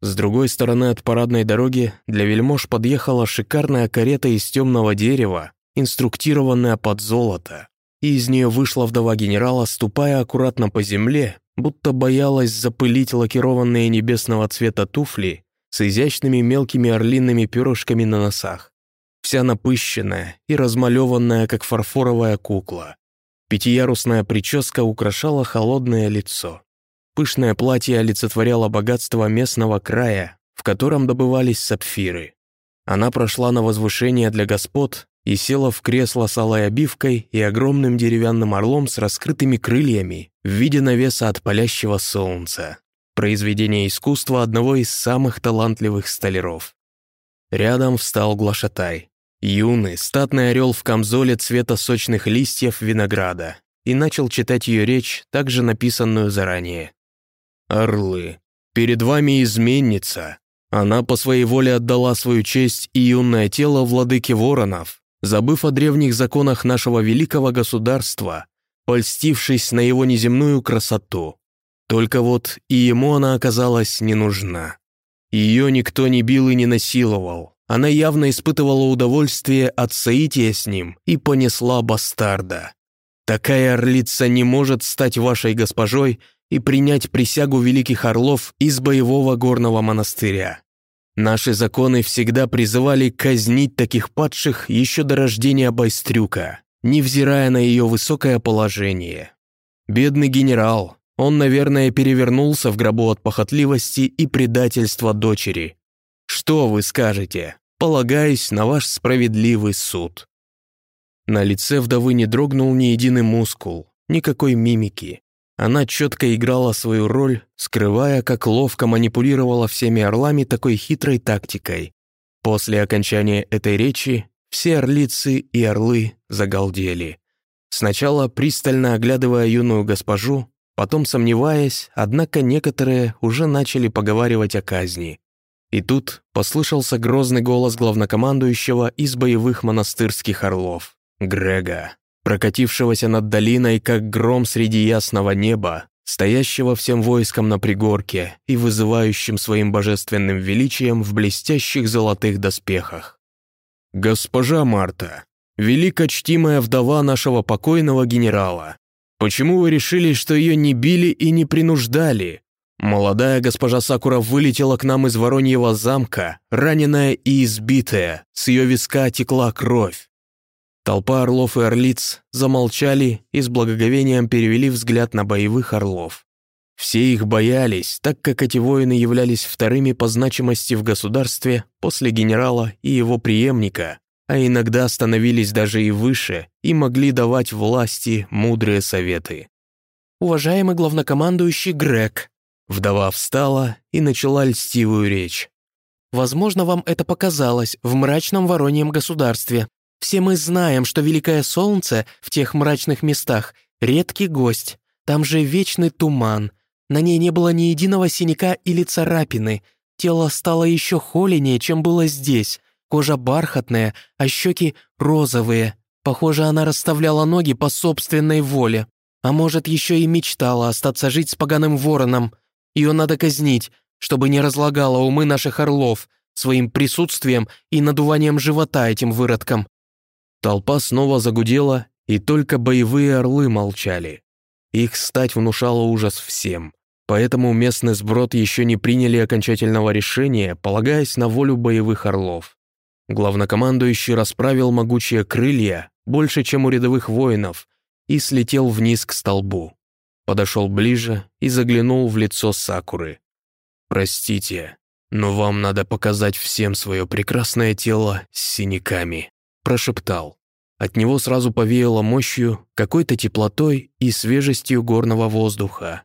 Speaker 1: С другой стороны от парадной дороги для вельмож подъехала шикарная карета из темного дерева, инструктированная под золото, и из нее вышла вдова генерала, ступая аккуратно по земле, будто боялась запылить лакированные небесного цвета туфли с изящными мелкими орлиными перышками на носах. Вся напыщенная и размалеванная, как фарфоровая кукла. Пятиярусная прическа украшала холодное лицо. Пышное платье олицетворяло богатство местного края, в котором добывались сапфиры. Она прошла на возвышение для господ и села в кресло с алой обивкой и огромным деревянным орлом с раскрытыми крыльями в виде навеса от палящего солнца произведение искусства одного из самых талантливых столяров. Рядом встал глашатай, юный, статный орел в камзоле цвета сочных листьев винограда, и начал читать ее речь, также написанную заранее. «Орлы, перед вами изменница. Она по своей воле отдала свою честь и юное тело владыке воронов, забыв о древних законах нашего великого государства, польстившись на его неземную красоту. Только вот и ему она оказалась не нужна. Ее никто не бил и не насиловал. Она явно испытывала удовольствие от соития с ним и понесла бастарда. Такая орлица не может стать вашей госпожой и принять присягу великих орлов из боевого горного монастыря. Наши законы всегда призывали казнить таких падших еще до рождения Байстрюка, невзирая на ее высокое положение. Бедный генерал, он, наверное, перевернулся в гробу от похотливости и предательства дочери. Что вы скажете? Полагаюсь на ваш справедливый суд». На лице вдовы не дрогнул ни единый мускул, никакой мимики. она четко играла свою роль, скрывая, как ловко манипулировала всеми орлами такой хитрой тактикой. После окончания этой речи все орлицы и орлы загалдели. Сначала пристально оглядывая юную госпожу, потом сомневаясь, однако некоторые уже начали поговаривать о казни. И тут послышался грозный голос главнокомандующего из боевых монастырских орлов, Грега, прокатившегося над долиной, как гром среди ясного неба, стоящего всем войском на пригорке и вызывающим своим божественным величием в блестящих золотых доспехах. «Госпожа Марта, великочтимая вдова нашего покойного генерала, почему вы решили, что ее не били и не принуждали? Молодая госпожа Сакура вылетела к нам из Вороньего замка, раненая и избитая, с ее виска текла кровь. Толпа орлов и орлиц замолчали и с благоговением перевели взгляд на боевых орлов. Все их боялись, так как эти воины являлись вторыми по значимости в государстве после генерала и его преемника, а иногда становились даже и выше и могли давать власти мудрые советы.
Speaker 2: «Уважаемый главнокомандующий Грег»,
Speaker 1: Вдова встала и начала льстивую речь.
Speaker 2: «Возможно, вам это показалось в мрачном вороньем государстве. Все мы знаем, что Великое Солнце в тех мрачных местах — редкий гость. Там же вечный туман. На ней не было ни единого синяка или царапины. Тело стало еще холенее, чем было здесь. Кожа бархатная, а щеки розовые. Похоже, она расставляла ноги по собственной воле. А может, еще и мечтала остаться жить с поганым вороном. Ее надо казнить, чтобы не разлагала умы наших орлов своим присутствием и надуванием живота этим выродкам».
Speaker 1: Толпа снова загудела, и только боевые орлы молчали. Их стать внушала ужас всем, поэтому местный сброд еще не приняли окончательного решения, полагаясь на волю боевых орлов. Главнокомандующий расправил могучие крылья, больше, чем у рядовых воинов, и слетел вниз к столбу подошел ближе и заглянул в лицо Сакуры. «Простите, но вам надо показать всем свое прекрасное тело с синяками», прошептал. От него сразу повеяло мощью, какой-то теплотой и свежестью горного воздуха.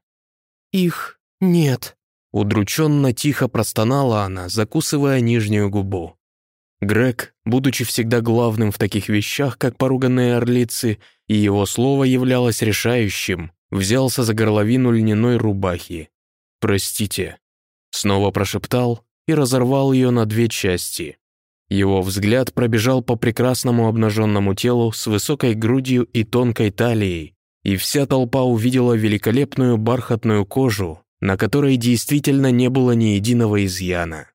Speaker 2: «Их нет»,
Speaker 1: Удрученно тихо простонала она, закусывая нижнюю губу. Грег, будучи всегда главным в таких вещах, как поруганные орлицы, и его слово являлось решающим, взялся за горловину льняной рубахи. «Простите», — снова прошептал и разорвал ее на две части. Его взгляд пробежал по прекрасному обнаженному телу с высокой грудью и тонкой талией, и вся толпа увидела великолепную бархатную кожу, на которой действительно не было ни единого изъяна.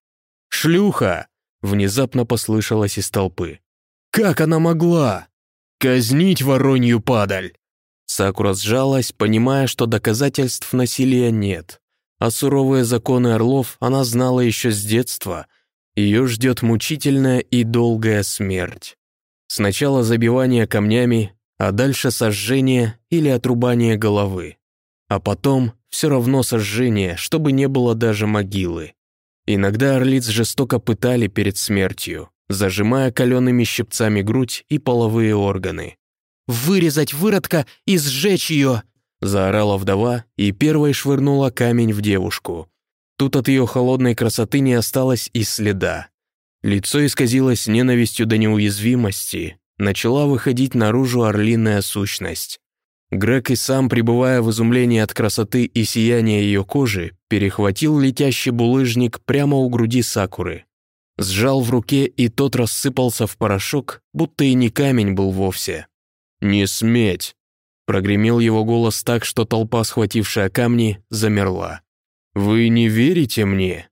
Speaker 1: «Шлюха!» — внезапно послышалось из толпы. «Как она могла? Казнить воронью падаль!» Сакура сжалась, понимая, что доказательств насилия нет. А суровые законы орлов она знала еще с детства. Ее ждет мучительная и долгая смерть. Сначала забивание камнями, а дальше сожжение или отрубание головы. А потом все равно сожжение, чтобы не было даже могилы. Иногда орлиц жестоко пытали перед смертью, зажимая калеными щипцами грудь и половые органы
Speaker 2: вырезать выродка и сжечь ее!»
Speaker 1: Заорала вдова и первой швырнула камень в девушку. Тут от ее холодной красоты не осталось и следа. Лицо исказилось ненавистью до неуязвимости, начала выходить наружу орлиная сущность. Грег и сам, пребывая в изумлении от красоты и сияния ее кожи, перехватил летящий булыжник прямо у груди Сакуры. Сжал в руке, и тот рассыпался в порошок, будто и не камень был вовсе. «Не сметь!» Прогремел его голос так, что толпа, схватившая камни, замерла. «Вы не верите мне?»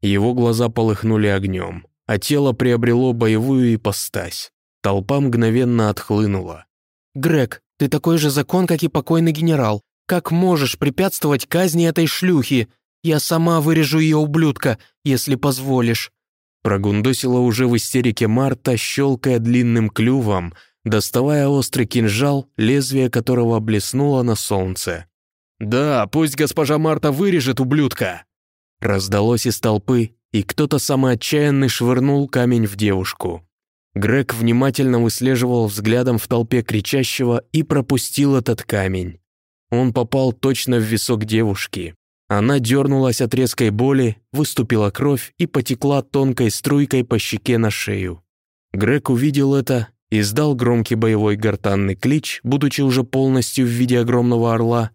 Speaker 1: Его глаза полыхнули огнем, а тело приобрело боевую ипостась. Толпа мгновенно отхлынула.
Speaker 2: «Грег, ты такой же закон, как и покойный генерал. Как можешь препятствовать казни этой шлюхи? Я сама вырежу ее ублюдка, если позволишь».
Speaker 1: Прогундосила уже в истерике Марта, щелкая длинным клювом, доставая острый кинжал, лезвие которого блеснуло на солнце. «Да, пусть госпожа Марта вырежет ублюдка!» Раздалось из толпы, и кто-то самый отчаянный швырнул камень в девушку. Грег внимательно выслеживал взглядом в толпе кричащего и пропустил этот камень. Он попал точно в висок девушки. Она дернулась от резкой боли, выступила кровь и потекла тонкой струйкой по щеке на шею. Грег увидел это, издал громкий боевой гортанный клич, будучи уже полностью в виде огромного орла,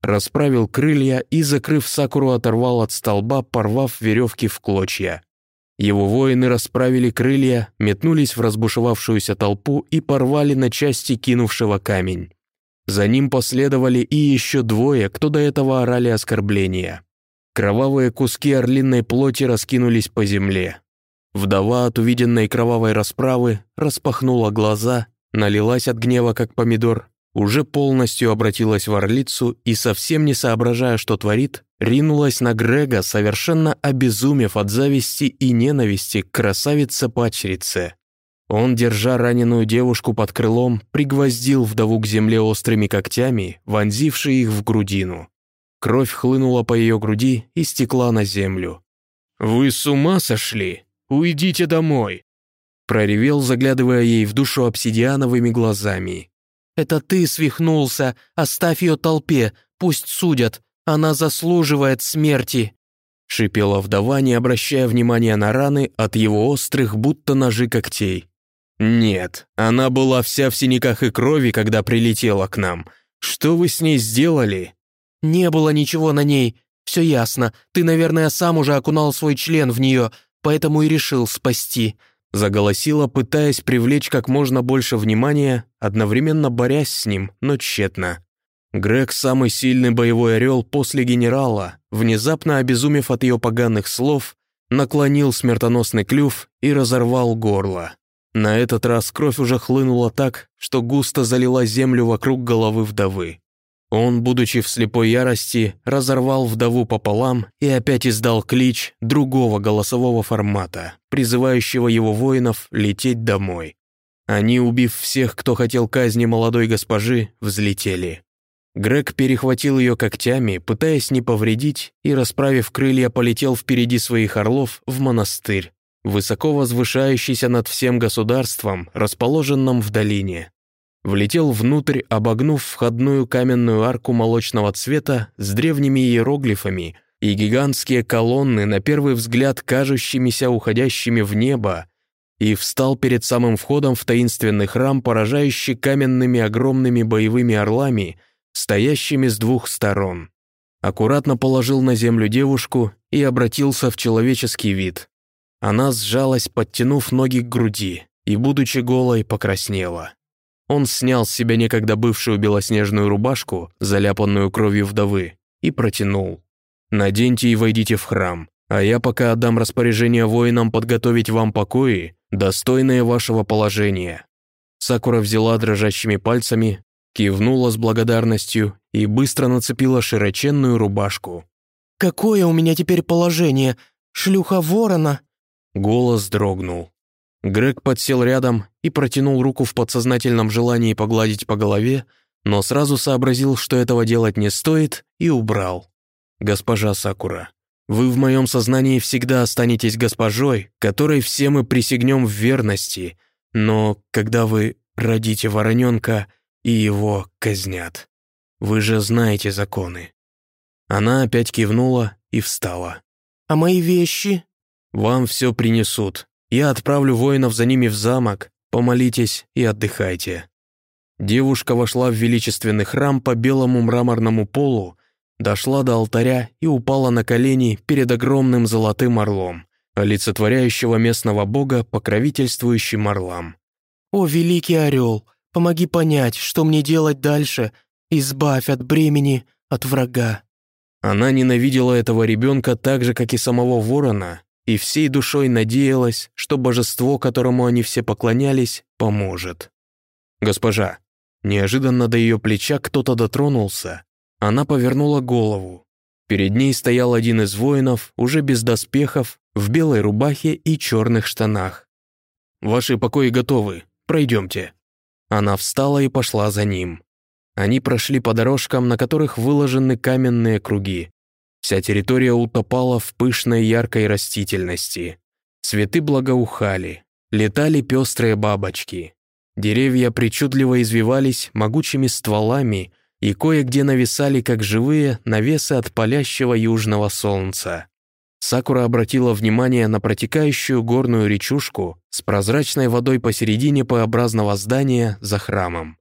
Speaker 1: расправил крылья и, закрыв Сакуру, оторвал от столба, порвав веревки в клочья. Его воины расправили крылья, метнулись в разбушевавшуюся толпу и порвали на части кинувшего камень. За ним последовали и еще двое, кто до этого орали оскорбления. Кровавые куски орлиной плоти раскинулись по земле. Вдова от увиденной кровавой расправы распахнула глаза, налилась от гнева, как помидор, уже полностью обратилась в орлицу и, совсем не соображая, что творит, ринулась на Грега, совершенно обезумев от зависти и ненависти к красавице-пачерице. Он, держа раненую девушку под крылом, пригвоздил вдову к земле острыми когтями, вонзившие их в грудину. Кровь хлынула по ее груди и стекла на землю. «Вы с ума сошли? Уйдите домой!» Проревел, заглядывая ей в душу обсидиановыми глазами.
Speaker 2: «Это ты свихнулся! Оставь ее толпе! Пусть судят! Она заслуживает смерти!»
Speaker 1: Шипела вдова, не обращая внимания на раны от его острых, будто ножи когтей. «Нет, она была вся в синяках и крови, когда прилетела к нам. Что вы с ней сделали?»
Speaker 2: «Не было ничего на ней. Все ясно. Ты, наверное, сам уже окунал свой член в нее, поэтому и решил спасти».
Speaker 1: Заголосила, пытаясь привлечь как можно больше внимания, одновременно борясь с ним, но тщетно. Грег, самый сильный боевой орел после генерала, внезапно обезумев от ее поганых слов, наклонил смертоносный клюв и разорвал горло. На этот раз кровь уже хлынула так, что густо залила землю вокруг головы вдовы. Он, будучи в слепой ярости, разорвал вдову пополам и опять издал клич другого голосового формата, призывающего его воинов лететь домой. Они, убив всех, кто хотел казни молодой госпожи, взлетели. Грег перехватил ее когтями, пытаясь не повредить, и, расправив крылья, полетел впереди своих орлов в монастырь, высоко возвышающийся над всем государством, расположенным в долине. Влетел внутрь, обогнув входную каменную арку молочного цвета с древними иероглифами и гигантские колонны, на первый взгляд кажущимися уходящими в небо, и встал перед самым входом в таинственный храм, поражающий каменными огромными боевыми орлами, стоящими с двух сторон. Аккуратно положил на землю девушку и обратился в человеческий вид. Она сжалась, подтянув ноги к груди, и, будучи голой, покраснела. Он снял с себя некогда бывшую белоснежную рубашку, заляпанную кровью вдовы, и протянул. «Наденьте и войдите в храм, а я пока отдам распоряжение воинам подготовить вам покои, достойные вашего положения». Сакура взяла дрожащими пальцами, кивнула с благодарностью и быстро нацепила широченную рубашку.
Speaker 2: «Какое у меня теперь положение? Шлюха ворона?»
Speaker 1: Голос дрогнул. Грег подсел рядом и протянул руку в подсознательном желании погладить по голове, но сразу сообразил, что этого делать не стоит, и убрал. «Госпожа Сакура, вы в моем сознании всегда останетесь госпожой, которой все мы присягнем в верности, но когда вы родите вороненка, и его казнят. Вы же знаете законы». Она опять кивнула и встала.
Speaker 2: «А мои вещи?»
Speaker 1: Вам все принесут. Я отправлю воинов за ними в замок. Помолитесь и отдыхайте». Девушка вошла в величественный храм по белому мраморному полу, дошла до алтаря и упала на колени перед огромным золотым орлом, олицетворяющего местного бога, покровительствующим орлам.
Speaker 2: «О, великий орел, помоги понять, что мне делать дальше, избавь от бремени, от врага».
Speaker 1: Она ненавидела этого ребенка так же, как и самого ворона, и всей душой надеялась, что божество, которому они все поклонялись, поможет. «Госпожа!» Неожиданно до ее плеча кто-то дотронулся. Она повернула голову. Перед ней стоял один из воинов, уже без доспехов, в белой рубахе и черных штанах. «Ваши покои готовы, пройдемте». Она встала и пошла за ним. Они прошли по дорожкам, на которых выложены каменные круги. Вся территория утопала в пышной яркой растительности. Цветы благоухали, летали пестрые бабочки. Деревья причудливо извивались могучими стволами, и кое-где нависали, как живые, навесы от палящего южного солнца. Сакура обратила внимание на протекающую горную речушку с прозрачной водой посередине П-образного здания за храмом.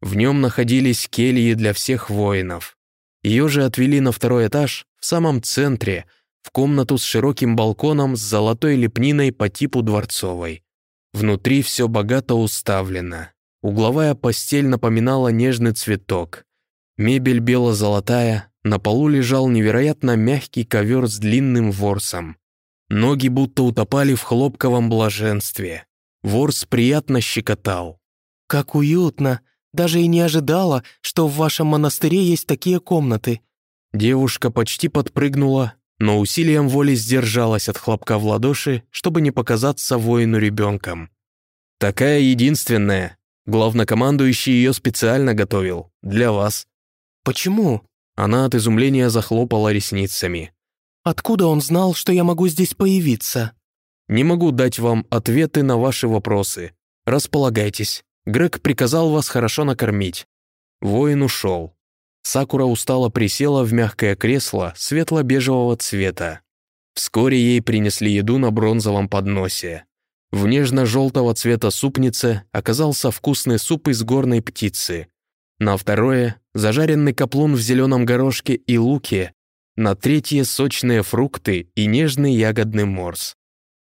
Speaker 1: В нем находились кельи для всех воинов. Ее же отвели на второй этаж, в самом центре, в комнату с широким балконом с золотой лепниной по типу дворцовой. Внутри все богато уставлено. Угловая постель напоминала нежный цветок. Мебель бело-золотая, на полу лежал невероятно мягкий ковер с длинным ворсом. Ноги будто утопали в хлопковом блаженстве. Ворс приятно щекотал.
Speaker 2: «Как уютно! Даже и не ожидала, что в вашем монастыре есть такие комнаты».
Speaker 1: Девушка почти подпрыгнула, но усилием воли сдержалась от хлопка в ладоши, чтобы не показаться воину ребенком. «Такая единственная. Главнокомандующий ее специально готовил. Для вас».
Speaker 2: «Почему?»
Speaker 1: Она от изумления захлопала ресницами.
Speaker 2: «Откуда он знал, что я могу здесь появиться?»
Speaker 1: «Не могу дать вам ответы на ваши вопросы. Располагайтесь. Грег приказал вас хорошо накормить». Воин ушел. Сакура устало присела в мягкое кресло светло-бежевого цвета. Вскоре ей принесли еду на бронзовом подносе. В нежно-желтого цвета супнице оказался вкусный суп из горной птицы. На второе – зажаренный каплун в зеленом горошке и луке. На третье – сочные фрукты и нежный ягодный морс.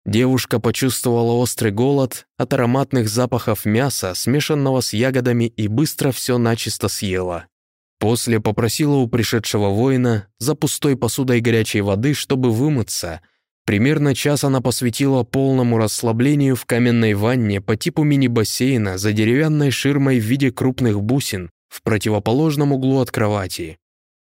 Speaker 1: Девушка почувствовала острый голод от ароматных запахов мяса, смешанного с ягодами, и быстро все начисто съела. После попросила у пришедшего воина за пустой посудой горячей воды, чтобы вымыться. Примерно час она посвятила полному расслаблению в каменной ванне по типу мини-бассейна за деревянной ширмой в виде крупных бусин в противоположном углу от кровати.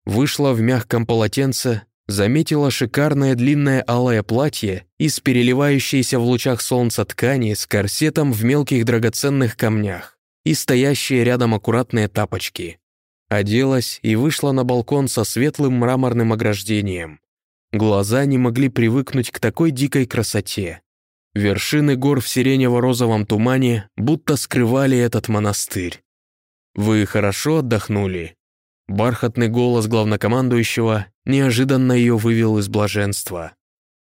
Speaker 1: Вышла в мягком полотенце, заметила шикарное длинное алое платье из переливающейся в лучах солнца ткани с корсетом в мелких драгоценных камнях и стоящие рядом аккуратные тапочки. Оделась и вышла на балкон со светлым мраморным ограждением. Глаза не могли привыкнуть к такой дикой красоте. Вершины гор в сиренево-розовом тумане будто скрывали этот монастырь. «Вы хорошо отдохнули?» Бархатный голос главнокомандующего неожиданно ее вывел из блаженства.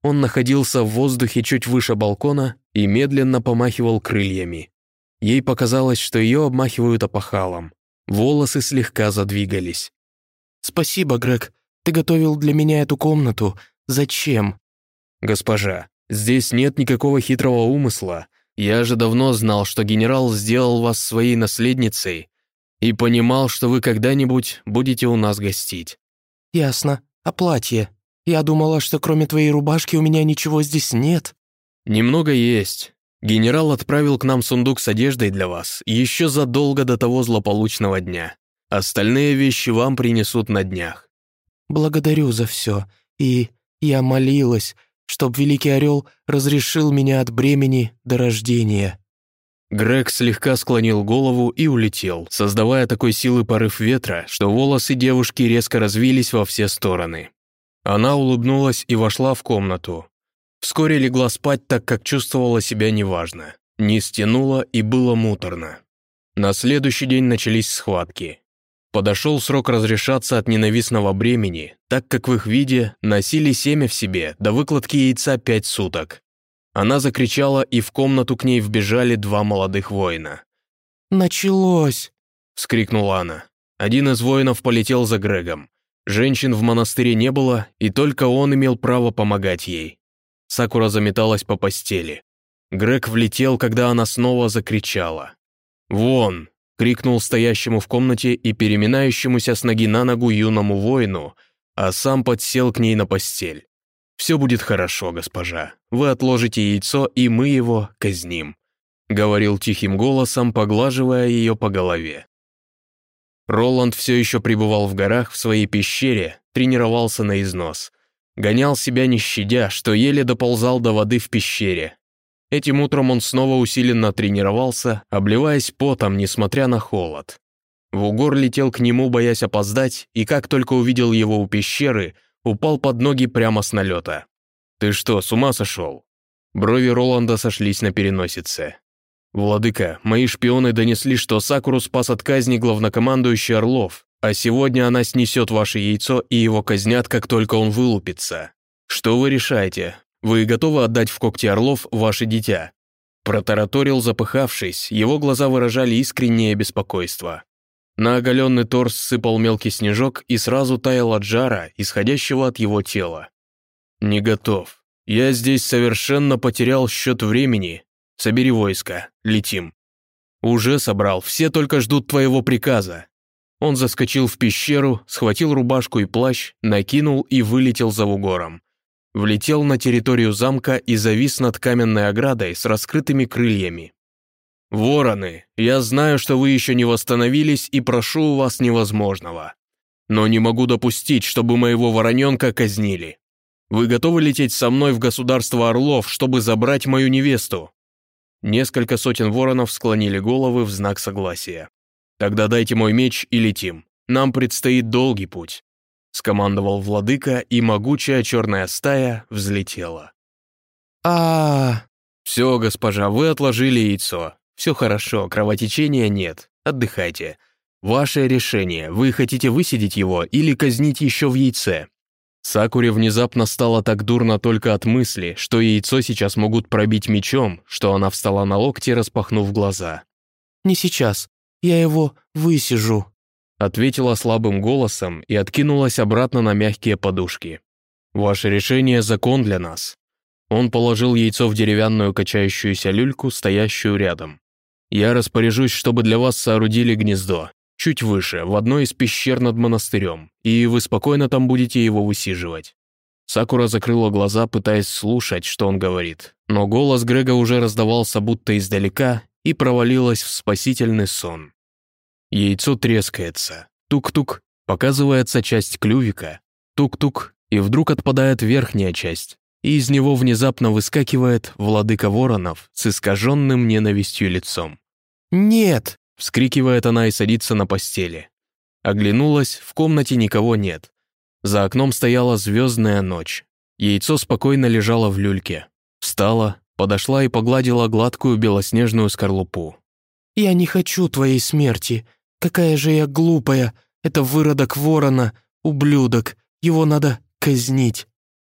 Speaker 1: Он находился в воздухе чуть выше балкона и медленно помахивал крыльями. Ей показалось, что ее обмахивают опахалом. Волосы слегка задвигались.
Speaker 2: «Спасибо, Грег. Ты готовил для меня эту комнату. Зачем?»
Speaker 1: «Госпожа, здесь нет никакого хитрого умысла. Я же давно знал, что генерал сделал вас своей наследницей и понимал, что вы когда-нибудь будете у нас гостить».
Speaker 2: «Ясно. А платье? Я думала, что кроме твоей рубашки у меня ничего здесь нет».
Speaker 1: «Немного есть. Генерал отправил к нам сундук с одеждой для вас еще задолго до того злополучного дня. Остальные вещи вам принесут на днях».
Speaker 2: «Благодарю за все. И я молилась, чтоб Великий Орел разрешил меня от бремени до рождения».
Speaker 1: Грег слегка склонил голову и улетел, создавая такой силы порыв ветра, что волосы девушки резко развились во все стороны. Она улыбнулась и вошла в комнату. Вскоре легла спать, так как чувствовала себя неважно. Не стянула и было муторно. На следующий день начались схватки. Подошел срок разрешаться от ненавистного бремени, так как в их виде носили семя в себе до выкладки яйца пять суток. Она закричала, и в комнату к ней вбежали два молодых воина.
Speaker 2: «Началось!»
Speaker 1: — вскрикнула она. Один из воинов полетел за Грегом. Женщин в монастыре не было, и только он имел право помогать ей. Сакура заметалась по постели. Грег влетел, когда она снова закричала. «Вон!» — крикнул стоящему в комнате и переминающемуся с ноги на ногу юному воину, а сам подсел к ней на постель. «Все будет хорошо, госпожа. Вы отложите яйцо, и мы его казним», — говорил тихим голосом, поглаживая ее по голове. Роланд все еще пребывал в горах в своей пещере, тренировался на износ — Гонял себя не щадя, что еле доползал до воды в пещере. Этим утром он снова усиленно тренировался, обливаясь потом, несмотря на холод. Вугор летел к нему, боясь опоздать, и как только увидел его у пещеры, упал под ноги прямо с налета. «Ты что, с ума сошел?» Брови Роланда сошлись на переносице. «Владыка, мои шпионы донесли, что Сакуру спас от казни главнокомандующий Орлов. А сегодня она снесет ваше яйцо и его казнят, как только он вылупится. Что вы решаете? Вы готовы отдать в когти орлов ваше дитя?» Протараторил запыхавшись, его глаза выражали искреннее беспокойство. На оголенный торс сыпал мелкий снежок и сразу таял от жара, исходящего от его тела. «Не готов. Я здесь совершенно потерял счет времени. Собери войско. Летим». «Уже собрал. Все только ждут твоего приказа. Он заскочил в пещеру, схватил рубашку и плащ, накинул и вылетел за бугором. Влетел на территорию замка и завис над каменной оградой с раскрытыми крыльями. «Вороны, я знаю, что вы еще не восстановились и прошу у вас невозможного. Но не могу допустить, чтобы моего вороненка казнили. Вы готовы лететь со мной в государство Орлов, чтобы забрать мою невесту?» Несколько сотен воронов склонили головы в знак согласия. «Тогда дайте мой меч и летим. Нам предстоит долгий путь», — скомандовал владыка, и могучая черная стая взлетела.
Speaker 2: а
Speaker 1: «Все, госпожа, вы отложили яйцо. Все хорошо, кровотечения нет. Отдыхайте. Ваше решение, вы хотите высидеть его или казнить еще в яйце?» Сакуре внезапно стало так дурно только от мысли, что яйцо сейчас могут пробить мечом, что она встала на локти, распахнув глаза.
Speaker 2: «Не сейчас. Я его высижу»,
Speaker 1: ответила слабым голосом и откинулась обратно на мягкие подушки. «Ваше решение — закон для нас». Он положил яйцо в деревянную качающуюся люльку, стоящую рядом. «Я распоряжусь, чтобы для вас соорудили гнездо, чуть выше, в одной из пещер над монастырем, и вы спокойно там будете его высиживать». Сакура закрыла глаза, пытаясь слушать, что он говорит, но голос Грега уже раздавался будто издалека, и провалилась в спасительный сон. Яйцо трескается. Тук-тук, показывается часть клювика. Тук-тук, и вдруг отпадает верхняя часть, и из него внезапно выскакивает владыка воронов с искаженным ненавистью лицом.
Speaker 2: «Нет!»
Speaker 1: — вскрикивает она и садится на постели. Оглянулась, в комнате никого нет. За окном стояла звездная ночь. Яйцо спокойно лежало в люльке. Встала, подошла и погладила гладкую белоснежную скорлупу.
Speaker 2: «Я не хочу твоей смерти. Какая же я глупая. Это выродок ворона, ублюдок. Его надо казнить».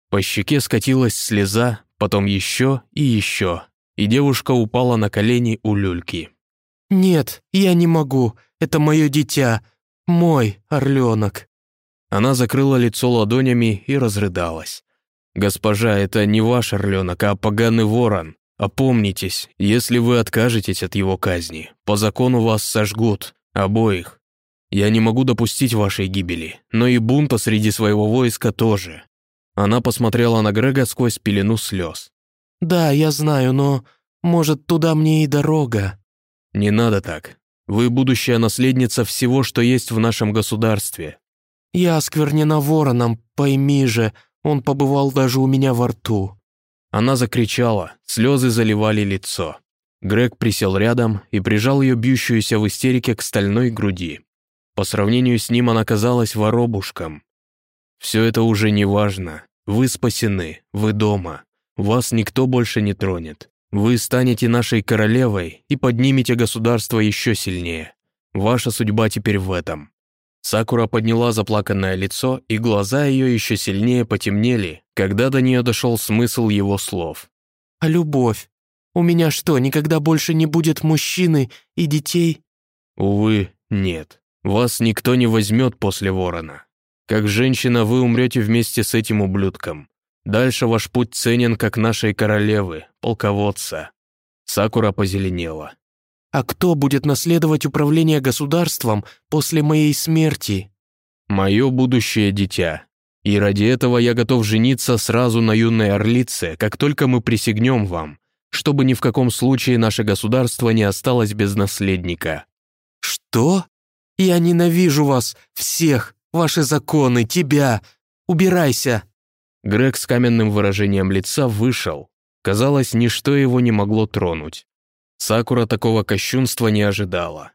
Speaker 1: По щеке скатилась слеза, потом еще и еще, и девушка упала на колени у люльки.
Speaker 2: «Нет, я не могу. Это мое дитя. Мой орленок».
Speaker 1: Она закрыла лицо ладонями и разрыдалась. «Госпожа, это не ваш орленок, а поганый ворон. Опомнитесь, если вы откажетесь от его казни, по закону вас сожгут, обоих. Я не могу допустить вашей гибели, но и бунта среди своего войска тоже». Она посмотрела на Грега сквозь пелену слез.
Speaker 2: «Да, я знаю, но, может, туда мне и дорога».
Speaker 1: «Не надо так. Вы будущая наследница всего, что есть в нашем государстве».
Speaker 2: «Я осквернена вороном, пойми же, он побывал даже у меня во рту».
Speaker 1: Она закричала, слезы заливали лицо. Грег присел рядом и прижал ее бьющуюся в истерике к стальной груди. По сравнению с ним она казалась воробушком. «Все это уже не важно. Вы спасены, вы дома. Вас никто больше не тронет. Вы станете нашей королевой и поднимете государство еще сильнее. Ваша судьба теперь в этом. Сакура подняла заплаканное лицо, и глаза ее еще сильнее потемнели, когда до нее дошел смысл его слов.
Speaker 2: «А любовь? У меня что, никогда больше не будет мужчины и детей?»
Speaker 1: «Увы, нет. Вас никто не возьмет после ворона. Как женщина вы умрете вместе с этим ублюдком. Дальше ваш путь ценен, как нашей королевы, полководца». Сакура позеленела.
Speaker 2: А кто будет наследовать управление государством после моей смерти?
Speaker 1: Мое будущее дитя. И ради этого я готов жениться сразу на юной орлице, как только мы присягнем вам, чтобы ни в каком случае наше государство не осталось без наследника».
Speaker 2: «Что? Я ненавижу вас, всех, ваши законы, тебя! Убирайся!»
Speaker 1: Грег с каменным выражением лица вышел. Казалось, ничто его не могло тронуть. Сакура такого кощунства не ожидала.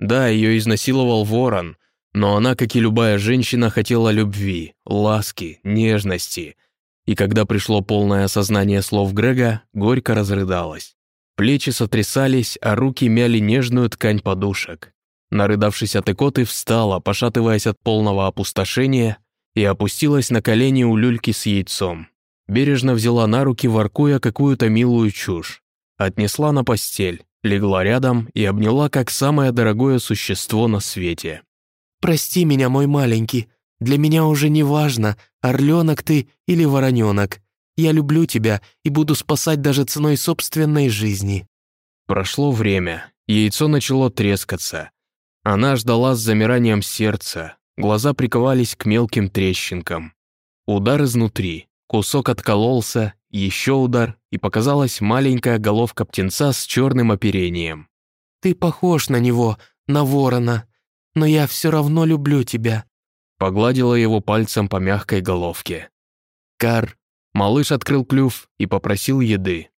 Speaker 1: Да, ее изнасиловал ворон, но она, как и любая женщина, хотела любви, ласки, нежности. И когда пришло полное осознание слов Грега, горько разрыдалась. Плечи сотрясались, а руки мяли нежную ткань подушек. Нарыдавшись от икоты, встала, пошатываясь от полного опустошения, и опустилась на колени у люльки с яйцом. Бережно взяла на руки, воркуя какую-то милую чушь. Отнесла на постель, легла рядом и обняла как самое дорогое существо на свете.
Speaker 2: «Прости меня, мой маленький. Для меня уже не важно, орленок ты или вороненок. Я люблю тебя и буду спасать даже ценой собственной жизни».
Speaker 1: Прошло время, яйцо начало трескаться. Она ждала с замиранием сердца, глаза приковались к мелким трещинкам. Удар изнутри, кусок откололся, еще удар, и показалась маленькая головка птенца с черным оперением.
Speaker 2: «Ты похож на него, на ворона, но я все равно люблю тебя»,
Speaker 1: погладила его пальцем по мягкой головке. «Кар, Малыш открыл клюв и попросил еды.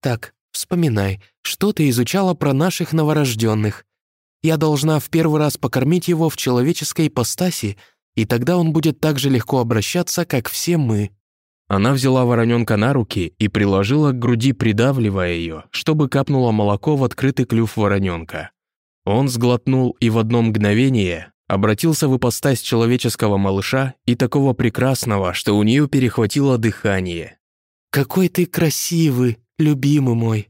Speaker 2: «Так, вспоминай, что ты изучала про наших новорожденных? Я должна в первый раз покормить его в человеческой ипостаси, и тогда он будет так же легко обращаться, как все мы».
Speaker 1: Она взяла вороненка на руки и приложила к груди, придавливая ее, чтобы капнуло молоко в открытый клюв вороненка. Он сглотнул и в одно мгновение обратился в ипостась человеческого малыша и такого прекрасного, что у нее перехватило дыхание.
Speaker 2: «Какой ты красивый, любимый мой!»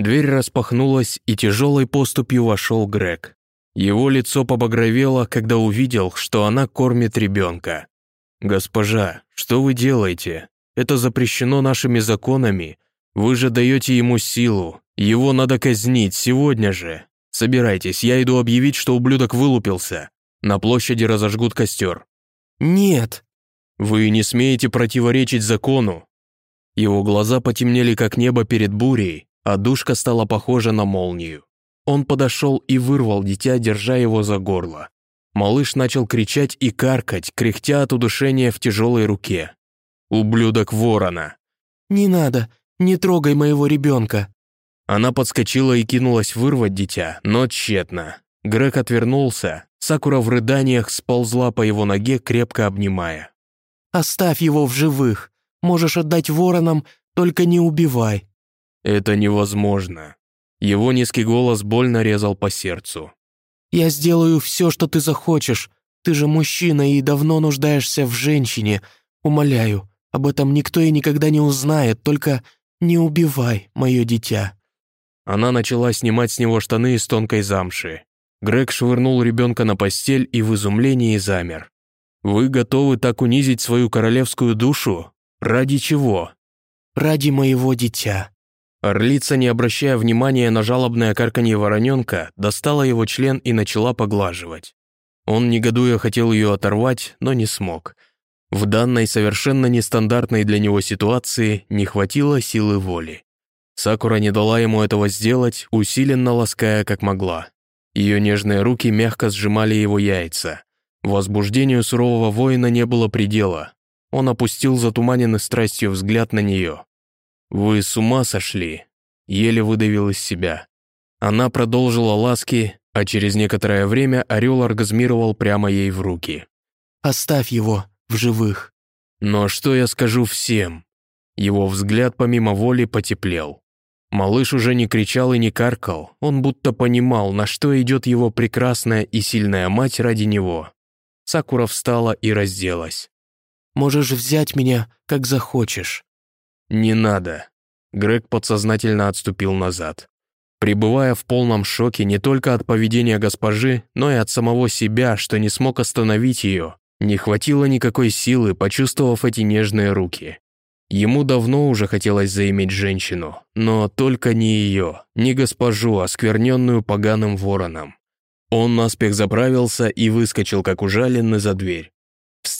Speaker 1: Дверь распахнулась, и тяжелой поступью вошел Грег. Его лицо побагровело, когда увидел, что она кормит ребенка. «Госпожа, что вы делаете? Это запрещено нашими законами. Вы же даете ему силу. Его надо казнить сегодня же. Собирайтесь, я иду объявить, что ублюдок вылупился. На площади разожгут костер.
Speaker 2: Нет.
Speaker 1: Вы не смеете противоречить закону. Его глаза потемнели, как небо перед бурей, а душка стала похожа на молнию. Он подошел и вырвал дитя, держа его за горло. Малыш начал кричать и каркать, кряхтя от удушения в тяжелой руке. «Ублюдок ворона!»
Speaker 2: «Не надо, не трогай моего ребенка!»
Speaker 1: Она подскочила и кинулась вырвать дитя, но тщетно. Грег отвернулся, Сакура в рыданиях сползла по его ноге, крепко обнимая.
Speaker 2: «Оставь его в живых. Можешь отдать воронам, только не убивай».
Speaker 1: «Это невозможно». Его низкий голос больно резал по сердцу.
Speaker 2: «Я сделаю все, что ты захочешь. Ты же мужчина и давно нуждаешься в женщине. Умоляю, об этом никто и никогда не узнает, только не убивай мое дитя».
Speaker 1: Она начала снимать с него штаны из тонкой замши. Грег швырнул ребенка на постель и в изумлении замер. «Вы готовы так унизить свою королевскую душу? Ради чего?»
Speaker 2: «Ради моего дитя».
Speaker 1: Орлица, не обращая внимания на жалобное карканье вороненка, достала его член и начала поглаживать. Он, негодуя, хотел ее оторвать, но не смог. В данной совершенно нестандартной для него ситуации не хватило силы воли. Сакура не дала ему этого сделать, усиленно лаская как могла. Ее нежные руки мягко сжимали его яйца. Возбуждению сурового воина не было предела. Он опустил затуманенный страстью взгляд на нее. «Вы с ума сошли?» Еле выдавил из себя. Она продолжила ласки, а через некоторое время орел оргазмировал прямо ей в руки.
Speaker 2: «Оставь его в живых».
Speaker 1: «Но что я скажу всем?» Его взгляд помимо воли потеплел. Малыш уже не кричал и не каркал, он будто понимал, на что идет его прекрасная и сильная мать ради него. Сакура встала и разделась.
Speaker 2: «Можешь взять меня, как захочешь».
Speaker 1: «Не надо». Грег подсознательно отступил назад. Пребывая в полном шоке не только от поведения госпожи, но и от самого себя, что не смог остановить ее, не хватило никакой силы, почувствовав эти нежные руки. Ему давно уже хотелось заиметь женщину, но только не ее, не госпожу, оскверненную поганым вороном. Он наспех заправился и выскочил, как ужаленный, за дверь.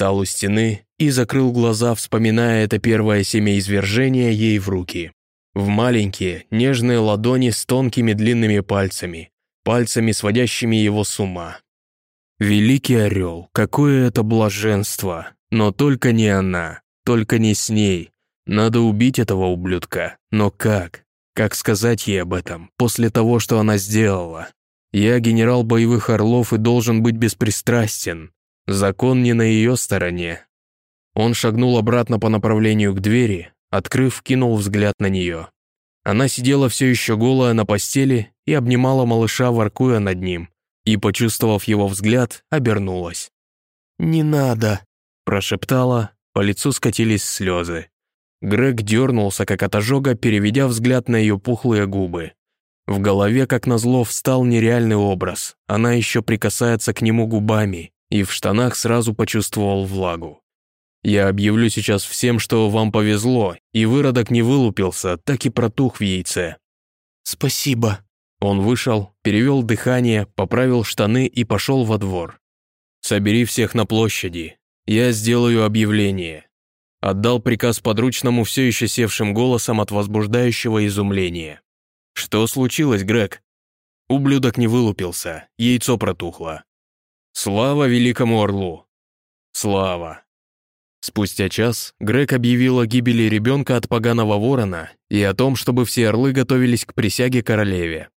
Speaker 1: Встал у стены и закрыл глаза, вспоминая это первое семяизвержение ей в руки. В маленькие, нежные ладони с тонкими длинными пальцами, пальцами, сводящими его с ума. Великий орел, какое это блаженство! Но только не она, только не с ней, надо убить этого ублюдка. Но как? Как сказать ей об этом, после того, что она сделала? Я генерал боевых орлов и должен быть беспристрастен. Закон не на ее стороне. Он шагнул обратно по направлению к двери, открыв, кинул взгляд на нее. Она сидела все еще голая на постели и обнимала малыша, воркуя над ним. и, почувствовав его взгляд, обернулась.
Speaker 2: «Не надо», –
Speaker 1: прошептала, по лицу скатились слезы. Грег дернулся, как от ожога, переведя взгляд на ее пухлые губы. В голове, как назло, встал нереальный образ. Она еще прикасается к нему губами, и в штанах сразу почувствовал влагу. «Я объявлю сейчас всем, что вам повезло, и выродок не вылупился, так и протух в яйце».
Speaker 2: «Спасибо».
Speaker 1: Он вышел, перевел дыхание, поправил штаны и пошел во двор. «Собери всех на площади. Я сделаю объявление. Отдал приказ подручному все еще севшим голосом от возбуждающего изумления. «Что случилось, Грег?» Ублюдок не вылупился, яйцо протухло. «Слава великому орлу!» «Слава!» Спустя час Грег объявил о гибели ребенка от поганого ворона и о том, чтобы все орлы готовились к присяге королеве.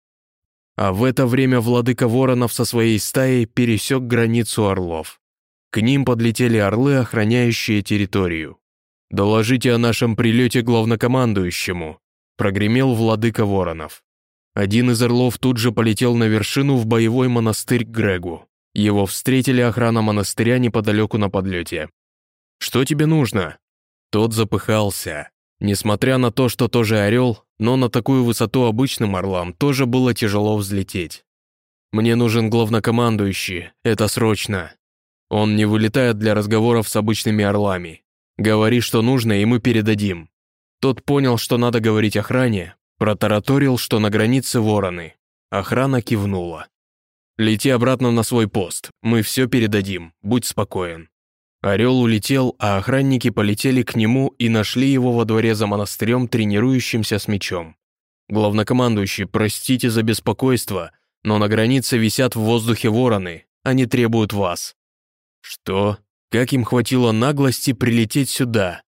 Speaker 1: А в это время владыка воронов со своей стаей пересек границу орлов. К ним подлетели орлы, охраняющие территорию. «Доложите о нашем прилете главнокомандующему», прогремел владыка Воронов. Один из орлов тут же полетел на вершину в боевой монастырь Грегу. Его встретили охрана монастыря неподалеку на подлете. «Что тебе нужно?» Тот запыхался. Несмотря на то, что тоже орел, но на такую высоту обычным орлам тоже было тяжело взлететь. «Мне нужен главнокомандующий, это срочно. Он не вылетает для разговоров с обычными орлами. Говори, что нужно, и мы передадим». Тот понял, что надо говорить охране, протараторил, что на границе вороны. Охрана кивнула. «Лети обратно на свой пост, мы все передадим, будь спокоен». Орел улетел, а охранники полетели к нему и нашли его во дворе за монастырем, тренирующимся с мечом. «Главнокомандующий, простите за беспокойство, но на границе висят в воздухе вороны, они требуют вас». «Что?» Как им хватило наглости прилететь сюда?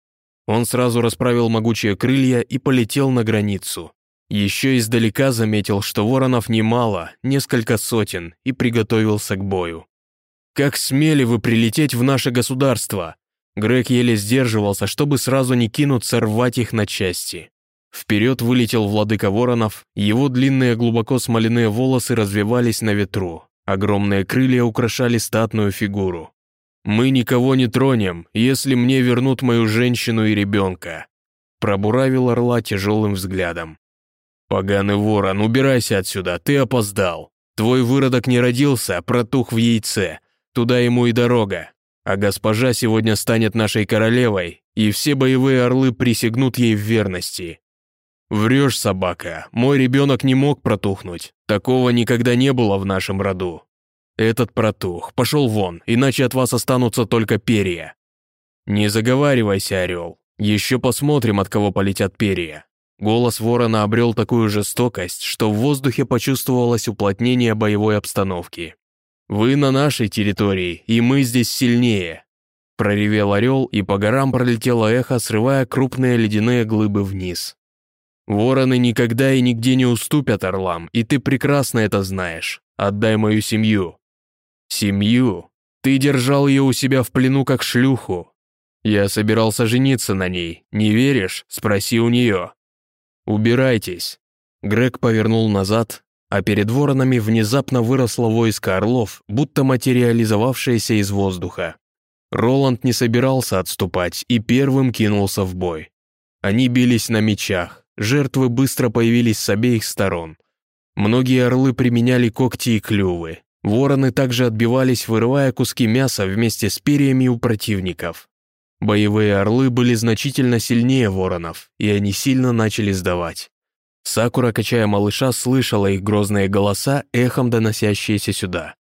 Speaker 1: Он сразу расправил могучие крылья и полетел на границу. Еще издалека заметил, что воронов немало, несколько сотен, и приготовился к бою. «Как смели вы прилететь в наше государство?» Грег еле сдерживался, чтобы сразу не кинуться рвать их на части. Вперед вылетел владыка воронов, его длинные глубоко смоляные волосы развивались на ветру, огромные крылья украшали статную фигуру. «Мы никого не тронем, если мне вернут мою женщину и ребенка», пробуравил орла тяжелым взглядом. «Поганый ворон, убирайся отсюда, ты опоздал. Твой выродок не родился, а протух в яйце. Туда ему и дорога. А госпожа сегодня станет нашей королевой, и все боевые орлы присягнут ей в верности. Врешь, собака, мой ребенок не мог протухнуть. Такого никогда не было в нашем роду. «Этот протух, пошел вон, иначе от вас останутся только перья». «Не заговаривайся, орел, еще посмотрим, от кого полетят перья». Голос ворона обрел такую жестокость, что в воздухе почувствовалось уплотнение боевой обстановки. «Вы на нашей территории, и мы здесь сильнее», проревел орел, и по горам пролетело эхо, срывая крупные ледяные глыбы вниз. «Вороны никогда и нигде не уступят орлам, и ты прекрасно это знаешь. Отдай мою семью, Семью. Ты держал ее у себя в плену как шлюху. Я собирался жениться на ней. Не веришь? Спроси у нее. Убирайтесь. Грег повернул назад, а перед воронами внезапно выросло войско орлов, будто материализовавшееся из воздуха. Роланд не собирался отступать и первым кинулся в бой. Они бились на мечах, жертвы быстро появились с обеих сторон. Многие орлы применяли когти и клювы, Вороны также отбивались, вырывая куски мяса вместе с перьями у противников. Боевые орлы были значительно сильнее воронов, и они сильно начали сдавать. Сакура, качая малыша, слышала их грозные голоса, эхом доносящиеся сюда.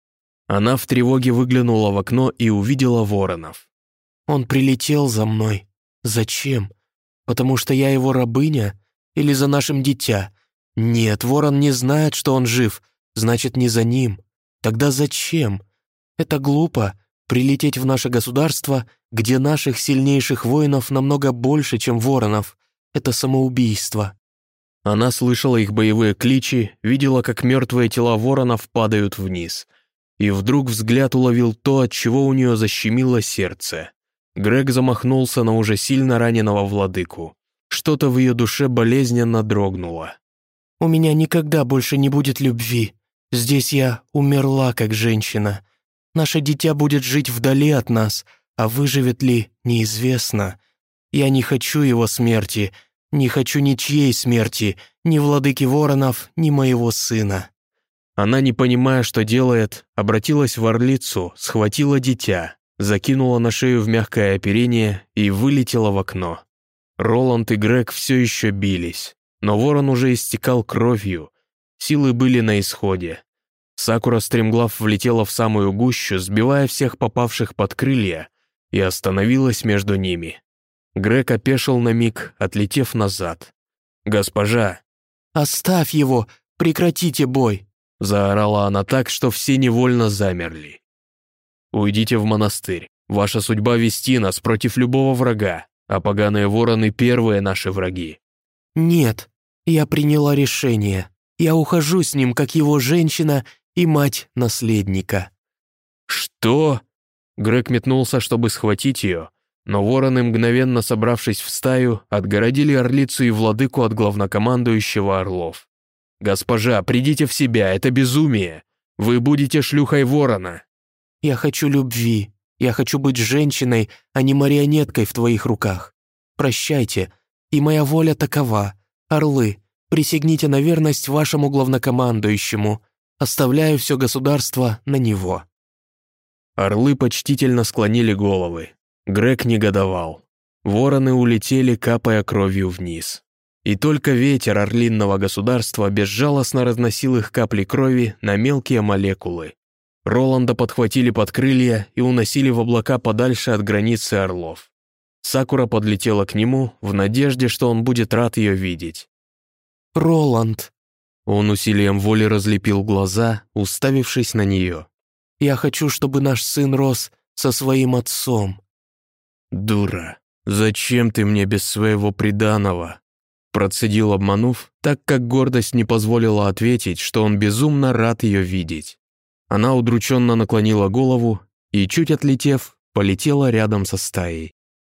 Speaker 1: Она в тревоге выглянула в окно и увидела воронов.
Speaker 2: «Он прилетел за мной. Зачем? Потому что я его рабыня? Или за нашим дитя? Нет, ворон не знает, что он жив, значит, не за ним. Тогда зачем? Это глупо — прилететь в наше государство, где наших сильнейших воинов намного больше, чем воронов. Это самоубийство».
Speaker 1: Она слышала их боевые кличи, видела, как мертвые тела воронов падают вниз. И вдруг взгляд уловил то, от чего у нее защемило сердце. Грег замахнулся на уже сильно раненого владыку. Что-то в ее душе болезненно дрогнуло.
Speaker 2: «У меня никогда больше не будет любви», Здесь я умерла как женщина. Наше дитя будет жить вдали от нас, а выживет ли, неизвестно. Я не хочу его смерти, не хочу ничьей смерти, ни владыки воронов, ни моего сына».
Speaker 1: Она, не понимая, что делает, обратилась в орлицу, схватила дитя, закинула на шею в мягкое оперение и вылетела в окно. Роланд и Грег все еще бились, но ворон уже истекал кровью, силы были на исходе. Сакура стремглав влетела в самую гущу, сбивая всех попавших под крылья, и остановилась между ними. Грег опешил на миг, отлетев назад. «Госпожа!»
Speaker 2: «Оставь его! Прекратите бой!»
Speaker 1: Заорала она так, что все невольно замерли. «Уйдите в монастырь. Ваша судьба вести нас против любого врага, а поганые вороны — первые наши враги».
Speaker 2: «Нет, я приняла решение. Я ухожу с ним, как его женщина и мать наследника».
Speaker 1: «Что?» Грег метнулся, чтобы схватить ее, но вороны, мгновенно собравшись в стаю, отгородили орлицу и владыку от главнокомандующего орлов. «Госпожа, придите в себя, это безумие! Вы будете шлюхой ворона!»
Speaker 2: «Я хочу любви, я хочу быть женщиной, а не марионеткой в твоих руках. Прощайте, и моя воля такова. Орлы, присягните на верность вашему главнокомандующему. Оставляю все государство на него».
Speaker 1: Орлы почтительно склонили головы. Грег негодовал. Вороны улетели, капая кровью вниз. И только ветер орлинного государства безжалостно разносил их капли крови на мелкие молекулы. Роланда подхватили под крылья и уносили в облака подальше от границы орлов. Сакура подлетела к нему в надежде, что он будет рад ее видеть.
Speaker 2: «Роланд!»
Speaker 1: Он усилием воли разлепил глаза, уставившись на нее.
Speaker 2: «Я хочу, чтобы наш сын рос со своим отцом».
Speaker 1: «Дура, зачем ты мне без своего приданого?» Процедил, обманув, так как гордость не позволила ответить, что он безумно рад ее видеть. Она удрученно наклонила голову и, чуть отлетев, полетела рядом со стаей.